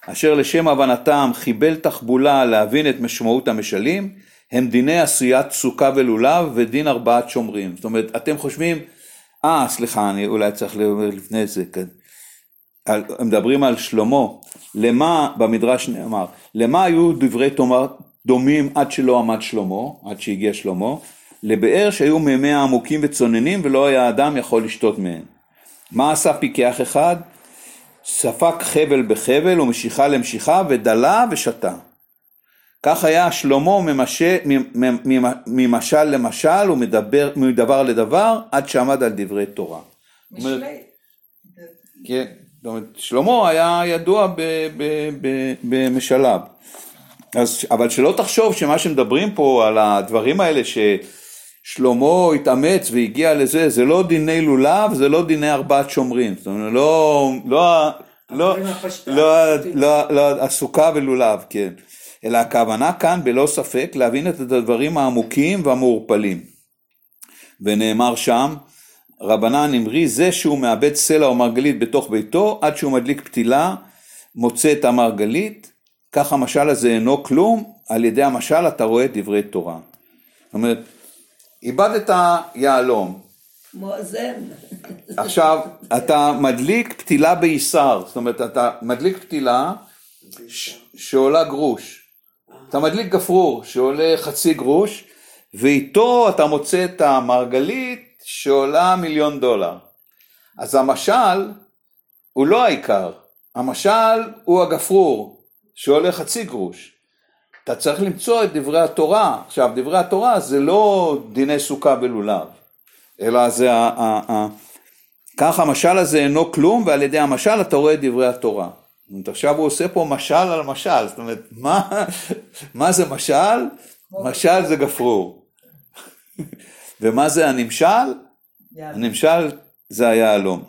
אשר לשם הבנתם חיבל תחבולה להבין את משמעות המשלים, הם דיני עשיית סוכה ולולב ודין ארבעת שומרים. זאת אומרת, אתם חושבים, אה, סליחה, אני אולי צריך לפני זה, כן. על, מדברים על שלמה, למה, במדרש נאמר, למה היו דברי תורה דומים עד שלא עמד שלמה, עד שהגיע שלמה, לבאר שהיו מימיה עמוקים וצוננים ולא היה אדם יכול לשתות מהן. מה עשה פיקח אחד? ספק חבל בחבל ומשיכה למשיכה ודלה ושתה. כך היה שלמה ממשה, ממשל למשל ומדבר, מדבר לדבר עד שעמד על דברי תורה. משלי. כן, זאת אומרת, שלמה היה ידוע ב- ב- ב- במשלב. אז, אבל שלא תחשוב שמה שמדברים פה על הדברים האלה ששלמה התאמץ והגיע לזה, זה לא דיני לולב, זה לא דיני ארבעת שומרים. זאת אומרת, לא, לא, לא, הפשט- לא, הפשוטים. לא, לא, הסוכה ולולב, כן. אלא הכוונה כאן בלא ספק להבין את הדברים העמוקים והמעורפלים. ונאמר שם, רבנן אמרי זה שהוא מאבד סלע או מרגלית בתוך ביתו עד שהוא מדליק פתילה מוצא את המרגלית כך המשל הזה אינו כלום על ידי המשל אתה רואה את דברי תורה. זאת אומרת איבדת יהלום מואזן. עכשיו אתה מדליק פתילה בישר זאת אומרת אתה מדליק פתילה ש- שעולה גרוש אתה מדליק גפרור שעולה חצי גרוש ואיתו אתה מוצא את המרגלית שעולה מיליון דולר. אז המשל הוא לא העיקר, המשל הוא הגפרור שעולה חצי גרוש. אתה צריך למצוא את דברי התורה. עכשיו, דברי התורה זה לא דיני סוכה ולולב, אלא זה ה... ה, ה כך המשל הזה אינו כלום, ועל ידי המשל אתה רואה את דברי התורה. זאת אומרת, עכשיו הוא עושה פה משל על משל, זאת אומרת, מה, מה זה משל? משל זה גפרור. ומה זה הנמשל? הנמשל זה היהלום.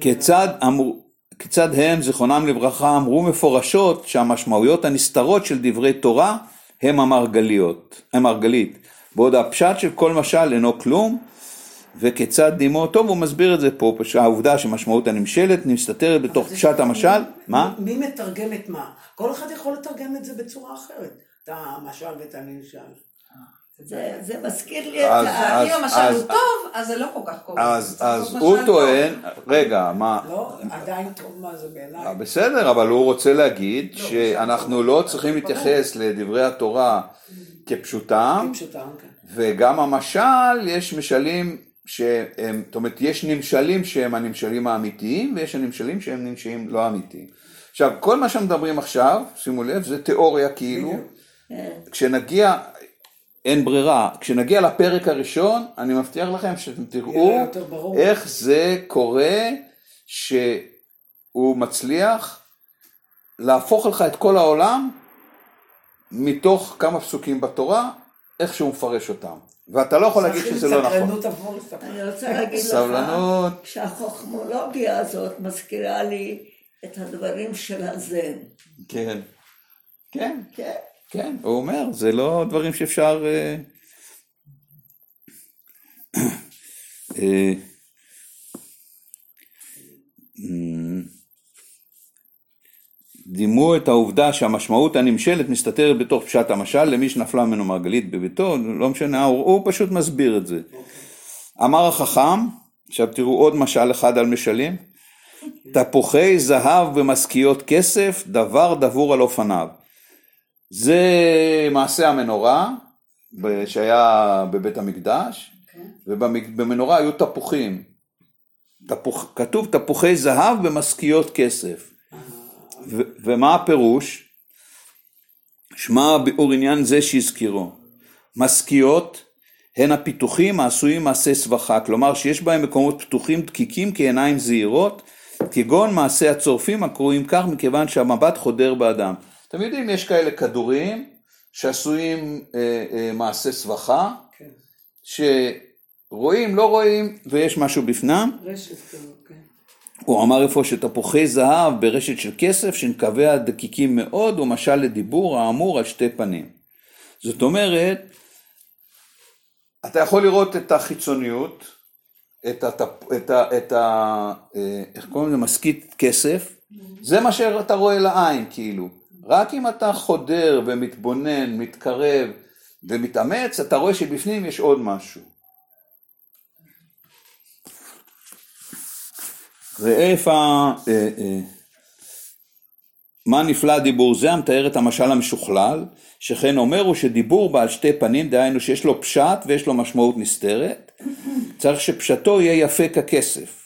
כיצד אמרו, כיצד הם, זיכרונם לברכה, אמרו מפורשות שהמשמעויות הנסתרות של דברי תורה הם המרגליות, המרגלית, בעוד הפשט של כל משל אינו כלום, וכיצד דימו, טוב הוא מסביר את זה פה, פש- העובדה שמשמעות הנמשלת מסתתרת בתוך פשט המשל, מי- מה? מי מתרגם את מה? כל אחד יכול לתרגם את זה בצורה אחרת. את המשל ואת הנמשל. זה זה מזכיר לי את ה... אם המשל הוא טוב, אז זה לא כל כך קורה. אז, צריך אז הוא. טוען, רגע, מה, לא, עדיין טוב מה זה בעיניי. אה, בסדר, אבל הוא רוצה להגיד שאנחנו לא צריכים להתייחס לדברי התורה כפשוטם, פשוטם, כן. וגם המשל, יש משלים שהם, זאת אומרת, יש נמשלים שהם הנמשלים האמיתיים, ויש הנמשלים שהם נמשלים לא אמיתיים. עכשיו, כל מה שמדברים עכשיו, שימו לב, זה תיאוריה כאילו, כשנגיע, אין ברירה, כשנגיע לפרק הראשון, אני מבטיח לכם שאתם תראו. איך זה קורה שהוא מצליח להפוך לך את כל העולם מתוך כמה פסוקים בתורה, איך שהוא מפרש אותם. ואתה לא יכול להגיד שזה לא נכון. סקרנות עבור לספר. אני רוצה להגיד לך סבלנות. שהחוכמולוגיה הזאת מזכירה לי את הדברים של הזן. כן. כן, כן? כן, הוא אומר, זה לא דברים שאפשר... אה, אה, אמ, דימו את העובדה שהמשמעות הנמשלת מסתתרת בתוך פשט המשל למי שנפלה ממנו מרגלית בביתו, לא משנה, הוא, הוא פשוט מסביר את זה. אמר החכם, עכשיו תראו עוד משל אחד על משלים, תפוחי זהב במשכיות כסף, דבר דבור על אופניו. זה מעשה המנורה שהיה בבית המקדש, ובמנורה היו תפוחים. תפוח, כתוב תפוחי זהב במשכיות כסף. ו- ומה הפירוש? שמע ביאור עניין זה שהזכירו. משכיות הן הפיתוחים העשויים מעשה סבכה, כלומר שיש בהם מקומות פתוחים דקיקים כעיניים זעירות, כגון מעשה הצורפים הקרויים כך מכיוון שהמבט חודר באדם. אתם יודעים, יש כאלה כדורים שעשויים אה, אה, מעשה סבכה, כן. שרואים, לא רואים, ויש משהו בפנם. רשת כזאת, כן. הוא אמר איפה שתפוחי זהב ברשת של כסף שנקבע דקיקים מאוד הוא משל לדיבור האמור על שתי פנים. זאת אומרת, אתה יכול לראות את החיצוניות, את, הטפ, את, ה, את ה... אה, איך קוראים לזה? משכית כסף, זה מה שאתה רואה לעין כאילו. רק אם אתה חודר ומתבונן, מתקרב ומתאמץ, אתה רואה שבפנים יש עוד משהו. ראה איפה, אה, אה, מה נפלא דיבור זה המתאר את המשל המשוכלל, שכן אומר הוא שדיבור בעל שתי פנים, דהיינו שיש לו פשט ויש לו משמעות נסתרת, צריך שפשטו יהיה יפה ככסף,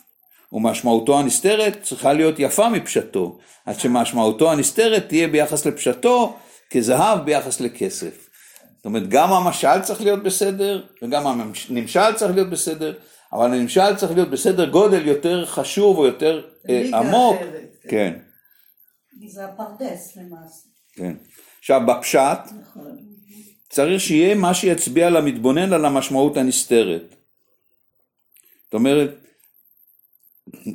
ומשמעותו הנסתרת צריכה להיות יפה מפשטו, עד שמשמעותו הנסתרת תהיה ביחס לפשטו כזהב ביחס לכסף. זאת אומרת, גם המשל צריך להיות בסדר, וגם הנמשל צריך להיות בסדר, אבל הנמשל צריך להיות בסדר גודל יותר חשוב או יותר אה, ליגה עמוק. אחרת, כן. כן, זה הפרדס למעשה. כן. עכשיו, בפשט, צריך שיהיה מה שיצביע למתבונן על המשמעות הנסתרת. זאת אומרת,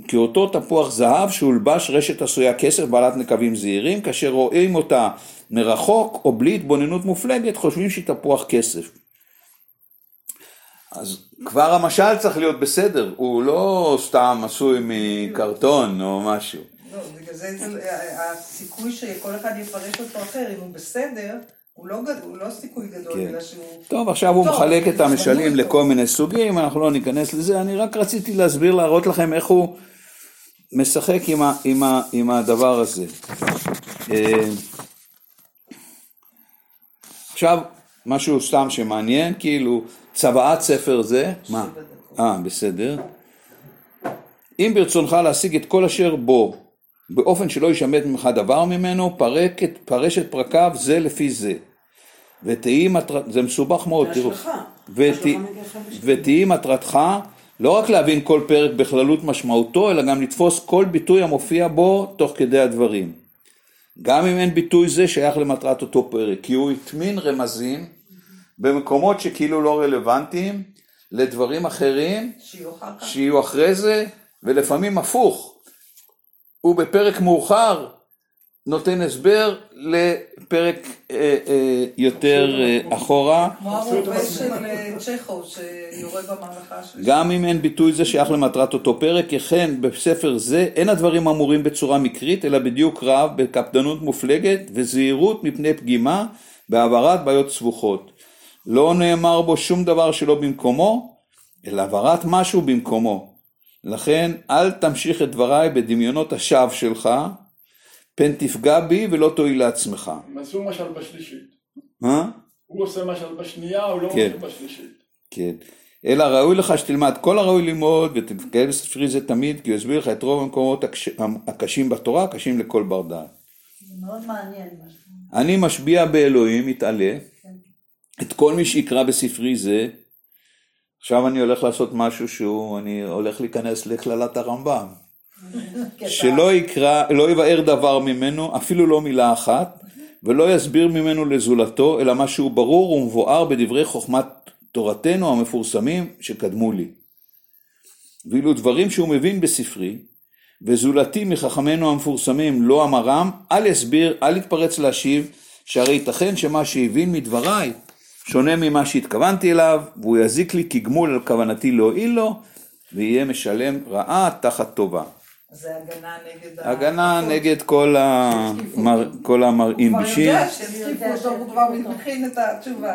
כאותו תפוח זהב שהולבש רשת עשויה כסף בעלת נקבים זעירים, כאשר רואים אותה מרחוק או בלי התבוננות מופלגת, חושבים שהיא תפוח כסף. אז כבר המשל צריך להיות בסדר, הוא לא סתם עשוי מקרטון או משהו. לא, בגלל זה הסיכוי שכל אחד יפרש אותו אחר, אם הוא בסדר, הוא לא הוא לא סיכוי גדול, כן. בגלל שהוא... טוב, עכשיו הוא טוב, מחלק את המשלים לכל מיני סוגים, אנחנו לא ניכנס לזה, אני רק רציתי להסביר, להראות לכם איך הוא משחק עם, ה, עם, ה, עם הדבר הזה. אה, עכשיו, משהו סתם שמעניין, כאילו, צוואת ספר זה, מה? אה, בסדר. אם ברצונך להשיג את כל אשר בו, באופן שלא יישמט ממך דבר ממנו, פרק את, פרש את פרקיו זה לפי זה. ותהי מטרת, זה מסובך מאוד, זה תראו. ות- השלכה ותהי מטרתך לא רק להבין כל פרק בכללות משמעותו, אלא גם לתפוס כל ביטוי המופיע בו תוך כדי הדברים. גם אם אין ביטוי זה שייך למטרת אותו פרק, כי הוא הטמין רמזים במקומות שכאילו לא רלוונטיים לדברים אחרים. שיהיו אחרי זה, ולפעמים הפוך. הוא בפרק מאוחר נותן הסבר לפרק אה, אה, יותר אה, אחורה, כמו הרובה של אה, צ'כוב, שיורה במערכה של... גם אם אין ביטוי זה שייך למטרת אותו פרק, וכן בספר זה אין הדברים אמורים בצורה מקרית, אלא בדיוק רב, בקפדנות מופלגת וזהירות מפני פגימה, בהעברת בעיות סבוכות. לא נאמר בו שום דבר שלא במקומו, אלא העברת משהו במקומו. לכן אל תמשיך את דבריי בדמיונות השווא שלך, פן תפגע בי ולא תועיל לעצמך. הם עשו משל בשלישית. אה? הוא עושה משל בשנייה, הוא לא כן. עושה בשלישית. כן. אלא ראוי לך שתלמד כל הראוי ללמוד ותתקל בספרי זה תמיד, כי הוא יסביר לך את רוב המקומות הקש... הקשים בתורה, קשים לכל בר דעת. מאוד מעניין. מה אני משביע באלוהים, מתעלה, את כל מי שיקרא בספרי זה, עכשיו אני הולך לעשות משהו שהוא, אני הולך להיכנס לכללת הרמב"ם. שלא יקרא, לא יבאר דבר ממנו, אפילו לא מילה אחת, ולא יסביר ממנו לזולתו, אלא מה שהוא ברור ומבואר בדברי חוכמת תורתנו המפורסמים שקדמו לי. ואילו דברים שהוא מבין בספרי, וזולתי מחכמינו המפורסמים לא אמרם, אל יסביר, אל יתפרץ להשיב, שהרי ייתכן שמה שהבין מדבריי שונה ממה שהתכוונתי אליו, והוא יזיק לי כגמול על כוונתי להועיל לו, ויהיה משלם רעה תחת טובה. זה הגנה נגד ה... הגנה נגד כל, המר... כל המרעין הוא כבר יודע הוא כבר מכין את התשובה.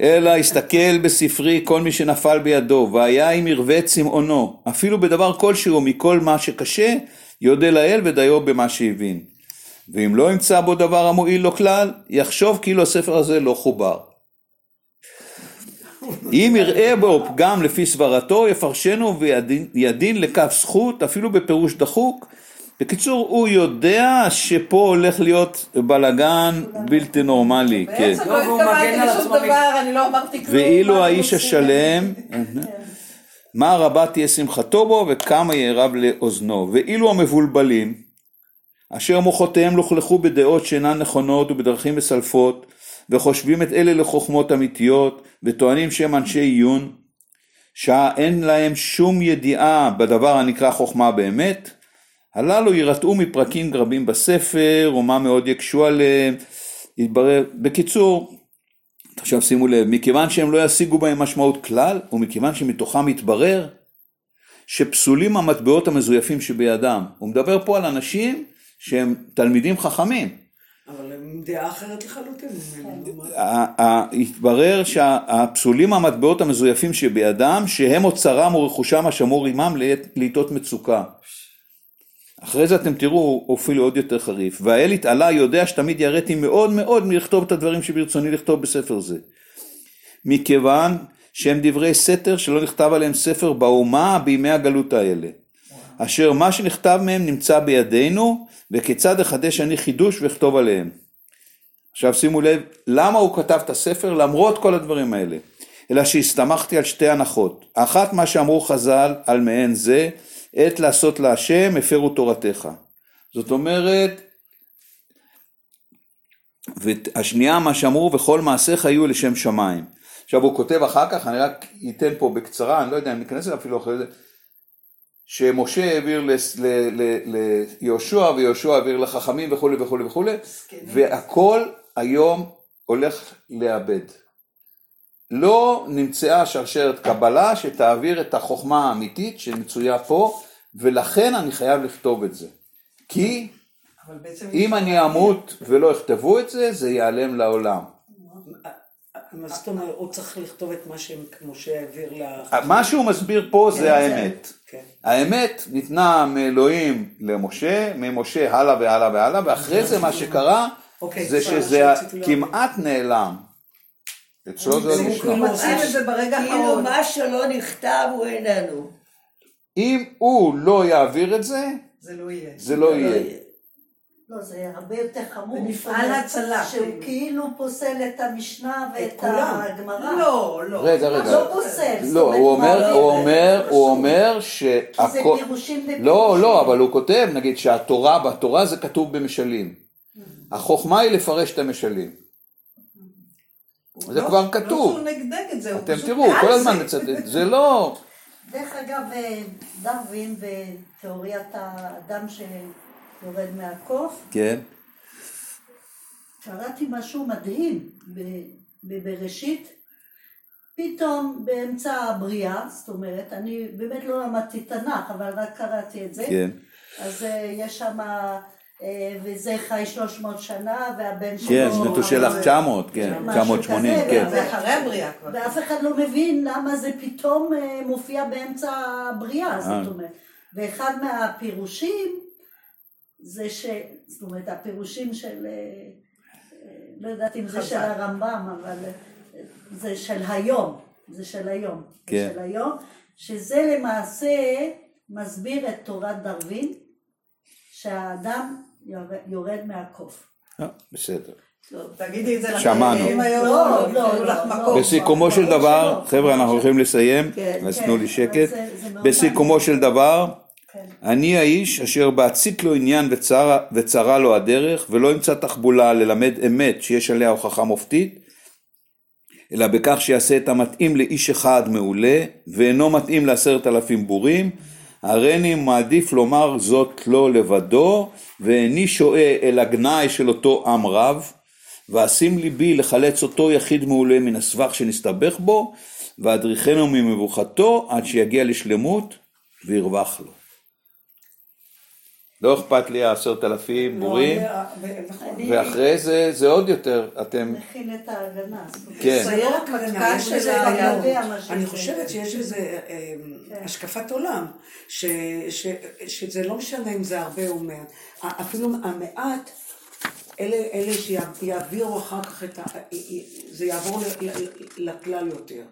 אלא הסתכל בספרי כל מי שנפל בידו, והיה אם ירווה צמאונו, אפילו בדבר כלשהו מכל מה שקשה, יודה לאל ודיו במה שהבין. ואם לא ימצא בו דבר המועיל לו כלל, יחשוב כאילו הספר הזה לא חובר. אם יראה בו פגם לפי סברתו, יפרשנו וידין ידין לכף זכות, אפילו בפירוש דחוק. בקיצור, הוא יודע שפה הולך להיות בלגן בלתי נורמלי. כן. בעצם לא, לא והוא מגן התכוונתי לשום דבר, אני לא אמרתי כלום. ואילו האיש השלם, מה רבה תהיה שמחתו בו וכמה יערב לאוזנו. ואילו המבולבלים, אשר מוחותיהם לוכלכו בדעות שאינן נכונות ובדרכים מסלפות, וחושבים את אלה לחוכמות אמיתיות, וטוענים שהם אנשי עיון, שאין להם שום ידיעה בדבר הנקרא חוכמה באמת, הללו יירתעו מפרקים רבים בספר, ומה מאוד יקשו עליהם, יתברר, בקיצור, עכשיו שימו לב, מכיוון שהם לא ישיגו בהם משמעות כלל, ומכיוון שמתוכם יתברר שפסולים המטבעות המזויפים שבידם. הוא מדבר פה על אנשים שהם תלמידים חכמים. אבל הם דעה אחרת לחלוטין. ה- התברר שהפסולים המטבעות המזויפים שבידם, שהם אוצרם ורכושם השמור עמם לעיתות מצוקה. אחרי זה אתם תראו, הוא אפילו עוד יותר חריף. והאל התעלה יודע שתמיד יראתי מאוד מאוד מלכתוב את הדברים שברצוני לכתוב בספר זה. מכיוון שהם דברי סתר שלא נכתב עליהם ספר באומה בימי הגלות האלה. אשר מה שנכתב מהם נמצא בידינו, וכיצד אחדש אני חידוש ואכתוב עליהם. עכשיו שימו לב, למה הוא כתב את הספר למרות כל הדברים האלה? אלא שהסתמכתי על שתי הנחות. אחת מה שאמרו חז"ל על מעין זה, עת לעשות להשם הפרו תורתך. זאת אומרת, והשנייה מה שאמרו וכל מעשיך יהיו לשם שמיים. עכשיו הוא כותב אחר כך, אני רק אתן פה בקצרה, אני לא יודע אם ניכנס אליו אפילו אחרי זה, שמשה העביר ליהושע ויהושע העביר לחכמים וכולי וכולי וכולי, והכל היום הולך לאבד. לא נמצאה שרשרת קבלה שתעביר את החוכמה האמיתית שמצויה פה, ולכן אני חייב לכתוב את זה. כי. אם אני אמות ולא יכתבו את זה, זה ייעלם לעולם. מה זאת אומרת, הוא צריך לכתוב את מה שמשה העביר ל... מה שהוא מסביר פה זה האמת. כן. האמת ניתנה מאלוהים למשה, ממשה הלאה והלאה והלאה, ואחרי זה מה שקרה אוקיי, זה שזה. כמעט נעלם. אצלו זה עוד הוא נשמע. מוצאים את זה ברגע כאילו האחרון. מה שלא נכתב הוא איננו. אם הוא לא יעביר את זה, זה לא יהיה. זה לא. לא, זה הרבה יותר חמור. זה מפעל זאת אומרת, הצלה. שהוא כאילו פוסל את המשנה ואת. הגמרא. לא, לא. רגע, רגע. לא פוסל. לא, הוא אומר, הוא אומר. הוא אומר כי זה שהכל... פירושים ופירושים. לא, לא, אבל הוא כותב, נגיד שהתורה, בתורה זה כתוב במשלים. החוכמה היא לפרש את המשלים. זה לא- כבר לא כתוב. שהוא נגדג את זה, הוא אתם תראו, כל. הזמן מצטט, זה לא... דרך אגב, אה, דרווין בתיאוריית האדם שיורד מהקוף, כן, קראתי משהו מדהים ב- בבראשית. פתאום באמצע הבריאה, זאת אומרת, אני באמת לא למדתי תנ"ך, אבל רק קראתי את זה. כן, אז אה, יש שם, אה, וזה חי 300 שנה, והבן שלו... כן, מתושלח 900, כן, משהו 980, כזה, כן. זה אחרי הבריאה כבר. ואף אחד לא מבין למה זה פתאום אה, מופיע באמצע הבריאה, אה. זאת אומרת. ואחד מהפירושים זה ש... זאת אומרת, הפירושים של... אה, אה, לא יודעת אם זה חז"ל. של הרמב"ם, אבל אה, זה של היום. זה של היום. כן. זה של היום, שזה למעשה מסביר את תורת דרווין, שהאדם יורד- מהקוף. בסדר. תגידי את זה שמענו. לא, לא, לא. לא. בסיכומו של דבר. חבר'ה אנחנו הולכים לסיים, כן, אז כן, תנו לי שקט. בסיכומו של דבר, כן. אני האיש אשר בהצית לו עניין וצרה, וצרה לו הדרך, ולא ימצא תחבולה ללמד אמת שיש עליה הוכחה מופתית, אלא בכך שיעשה את המתאים לאיש אחד מעולה, ואינו מתאים לעשרת אלפים בורים, הריני מעדיף לומר זאת לא לבדו, ואיני שועה אל הגנאי של אותו עם רב, ואשים ליבי לחלץ אותו יחיד מעולה מן הסבך שנסתבך בו, ואדריכנו ממבוכתו עד שיגיע לשלמות וירווח לו. לא אכפת לי העשרת אלפים בורים, לא, ו- נכון. ואחרי זה זה עוד יותר, אתם, מכין את ההגנה. כן. זה לא. יודע מה שזה. אני חושבת שיש איזה אה, השקפת עולם, ש- ש- שזה לא משנה אם זה הרבה או מעט, אפילו המעט, אלה אלה שיעבירו אחר כך את ה... זה יעבור ל- ל- לכלל יותר.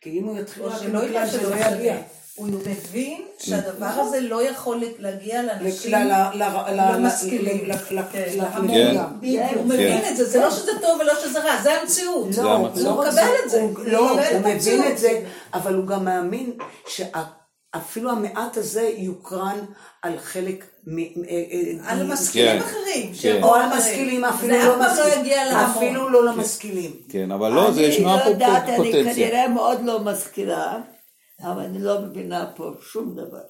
כי אם הוא יתחיל או רק ידע זה לא שלא יגיע. הוא מבין שהדבר הזה לא יכול להגיע לאנשים כן. בדיוק. הוא מבין את זה, זה לא שזה טוב ולא שזה רע, זה המציאות. לא. לא הוא מקבל זה, את זה. לא, הוא מבין. את זה, אבל הוא גם מאמין שאפילו המעט הזה יוקרן על חלק מ... אה, אה, על מ- משכילים כן. אחרים. כן. או על. משכילים, אפילו לא לא. אפילו לא למשכילים. כן, אבל לא, זה ישנה פה אני לא יודעת, אני פוטנציה. כנראה מאוד לא מזכירה, אבל אני לא מבינה פה שום דבר.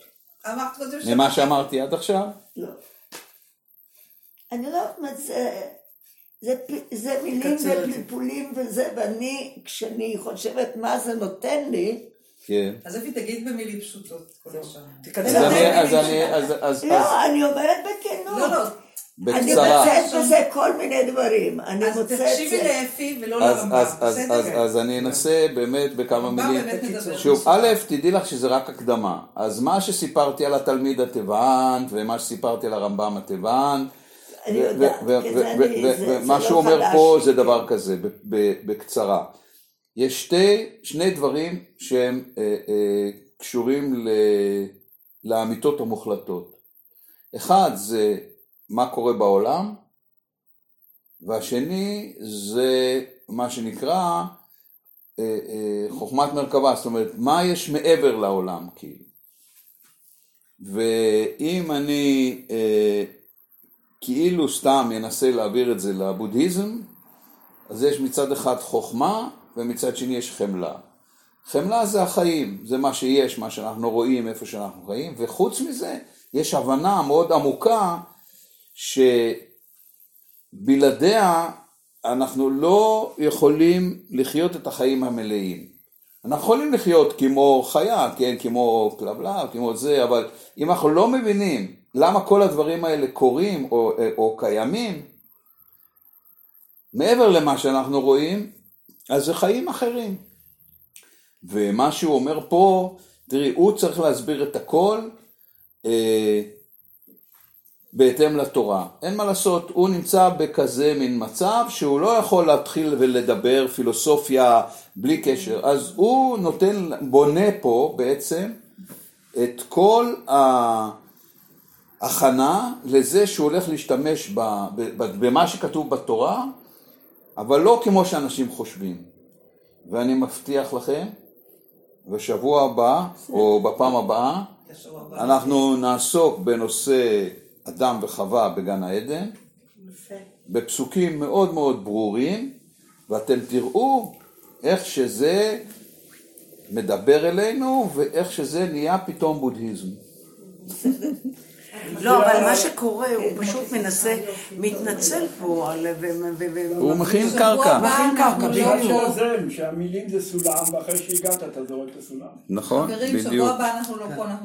אמרת קודם ש... ממה שאמרתי עד עכשיו? לא. אני לא יודעת, זה, זה, זה מילים. ופלפולים וזה, ואני, כשאני חושבת מה זה נותן לי, כן. אז אפי תגיד במילים פשוטות כל השנה. אז תקצר. אני, אז אני, אז, אז, אז, לא, אני אומרת בכנות. לא, לא. אני בקצרה. מוצאת בזה כל מיני דברים, אני אז מוצאת... תקשיבי זה. לאפי ולא אז, לרמב"ם, אז, אז, אז? אז אני אנסה באמת בכמה הרמב"ם מילים. שוב. א', תדעי לך שזה רק הקדמה. אז מה שסיפרתי על התלמיד התיבן, ומה שסיפרתי על הרמב"ם אני אני- זה- ומה שהוא לא אומר פה. זה דבר כזה, ב- ב- בקצרה. יש שתי, שני דברים שהם אה, אה, קשורים לאמיתות המוחלטות. אחד זה מה קורה בעולם, והשני זה מה שנקרא אה, אה, חוכמת מרכבה, זאת אומרת, מה יש מעבר לעולם, כאילו. ואם אני אה, כאילו סתם אנסה להעביר את זה לבודהיזם, אז יש מצד אחד חוכמה ומצד שני יש חמלה. חמלה זה החיים, זה מה שיש, מה שאנחנו רואים, איפה שאנחנו חיים, וחוץ מזה יש הבנה מאוד עמוקה שבלעדיה אנחנו לא יכולים לחיות את החיים המלאים. אנחנו יכולים לחיות כמו חיה, כן, כמו כלבלב, כמו זה, אבל אם אנחנו לא מבינים למה כל הדברים האלה קורים או, או קיימים, מעבר למה שאנחנו רואים, אז זה חיים אחרים. ומה שהוא אומר פה, תראי, הוא צריך להסביר את הכל אה, בהתאם לתורה. אין מה לעשות, הוא נמצא בכזה מין מצב שהוא לא יכול להתחיל ולדבר פילוסופיה בלי קשר. אז הוא נותן, בונה פה בעצם את כל ההכנה לזה שהוא הולך להשתמש במה שכתוב בתורה, אבל לא כמו שאנשים חושבים. ואני מבטיח לכם, בשבוע הבא, או בפעם הבאה. אנחנו נעסוק בנושא אדם וחווה בגן העדן. בפסוקים מאוד מאוד ברורים, ואתם תראו איך שזה מדבר אלינו, ואיך שזה נהיה פתאום בודהיזם. לא, אבל מה שקורה, הוא פשוט מנסה, מתנצל פה על... ו- ו- ו- הוא מכין בשבוע קרקע. הבא מכין קרקע, בדיוק. לא שהמילים זה סולם, ואחרי שהגעת אתה זורק את הסולם. נכון, חברים, שבוע בדיוק. הבא אנחנו לא פה, אנחנו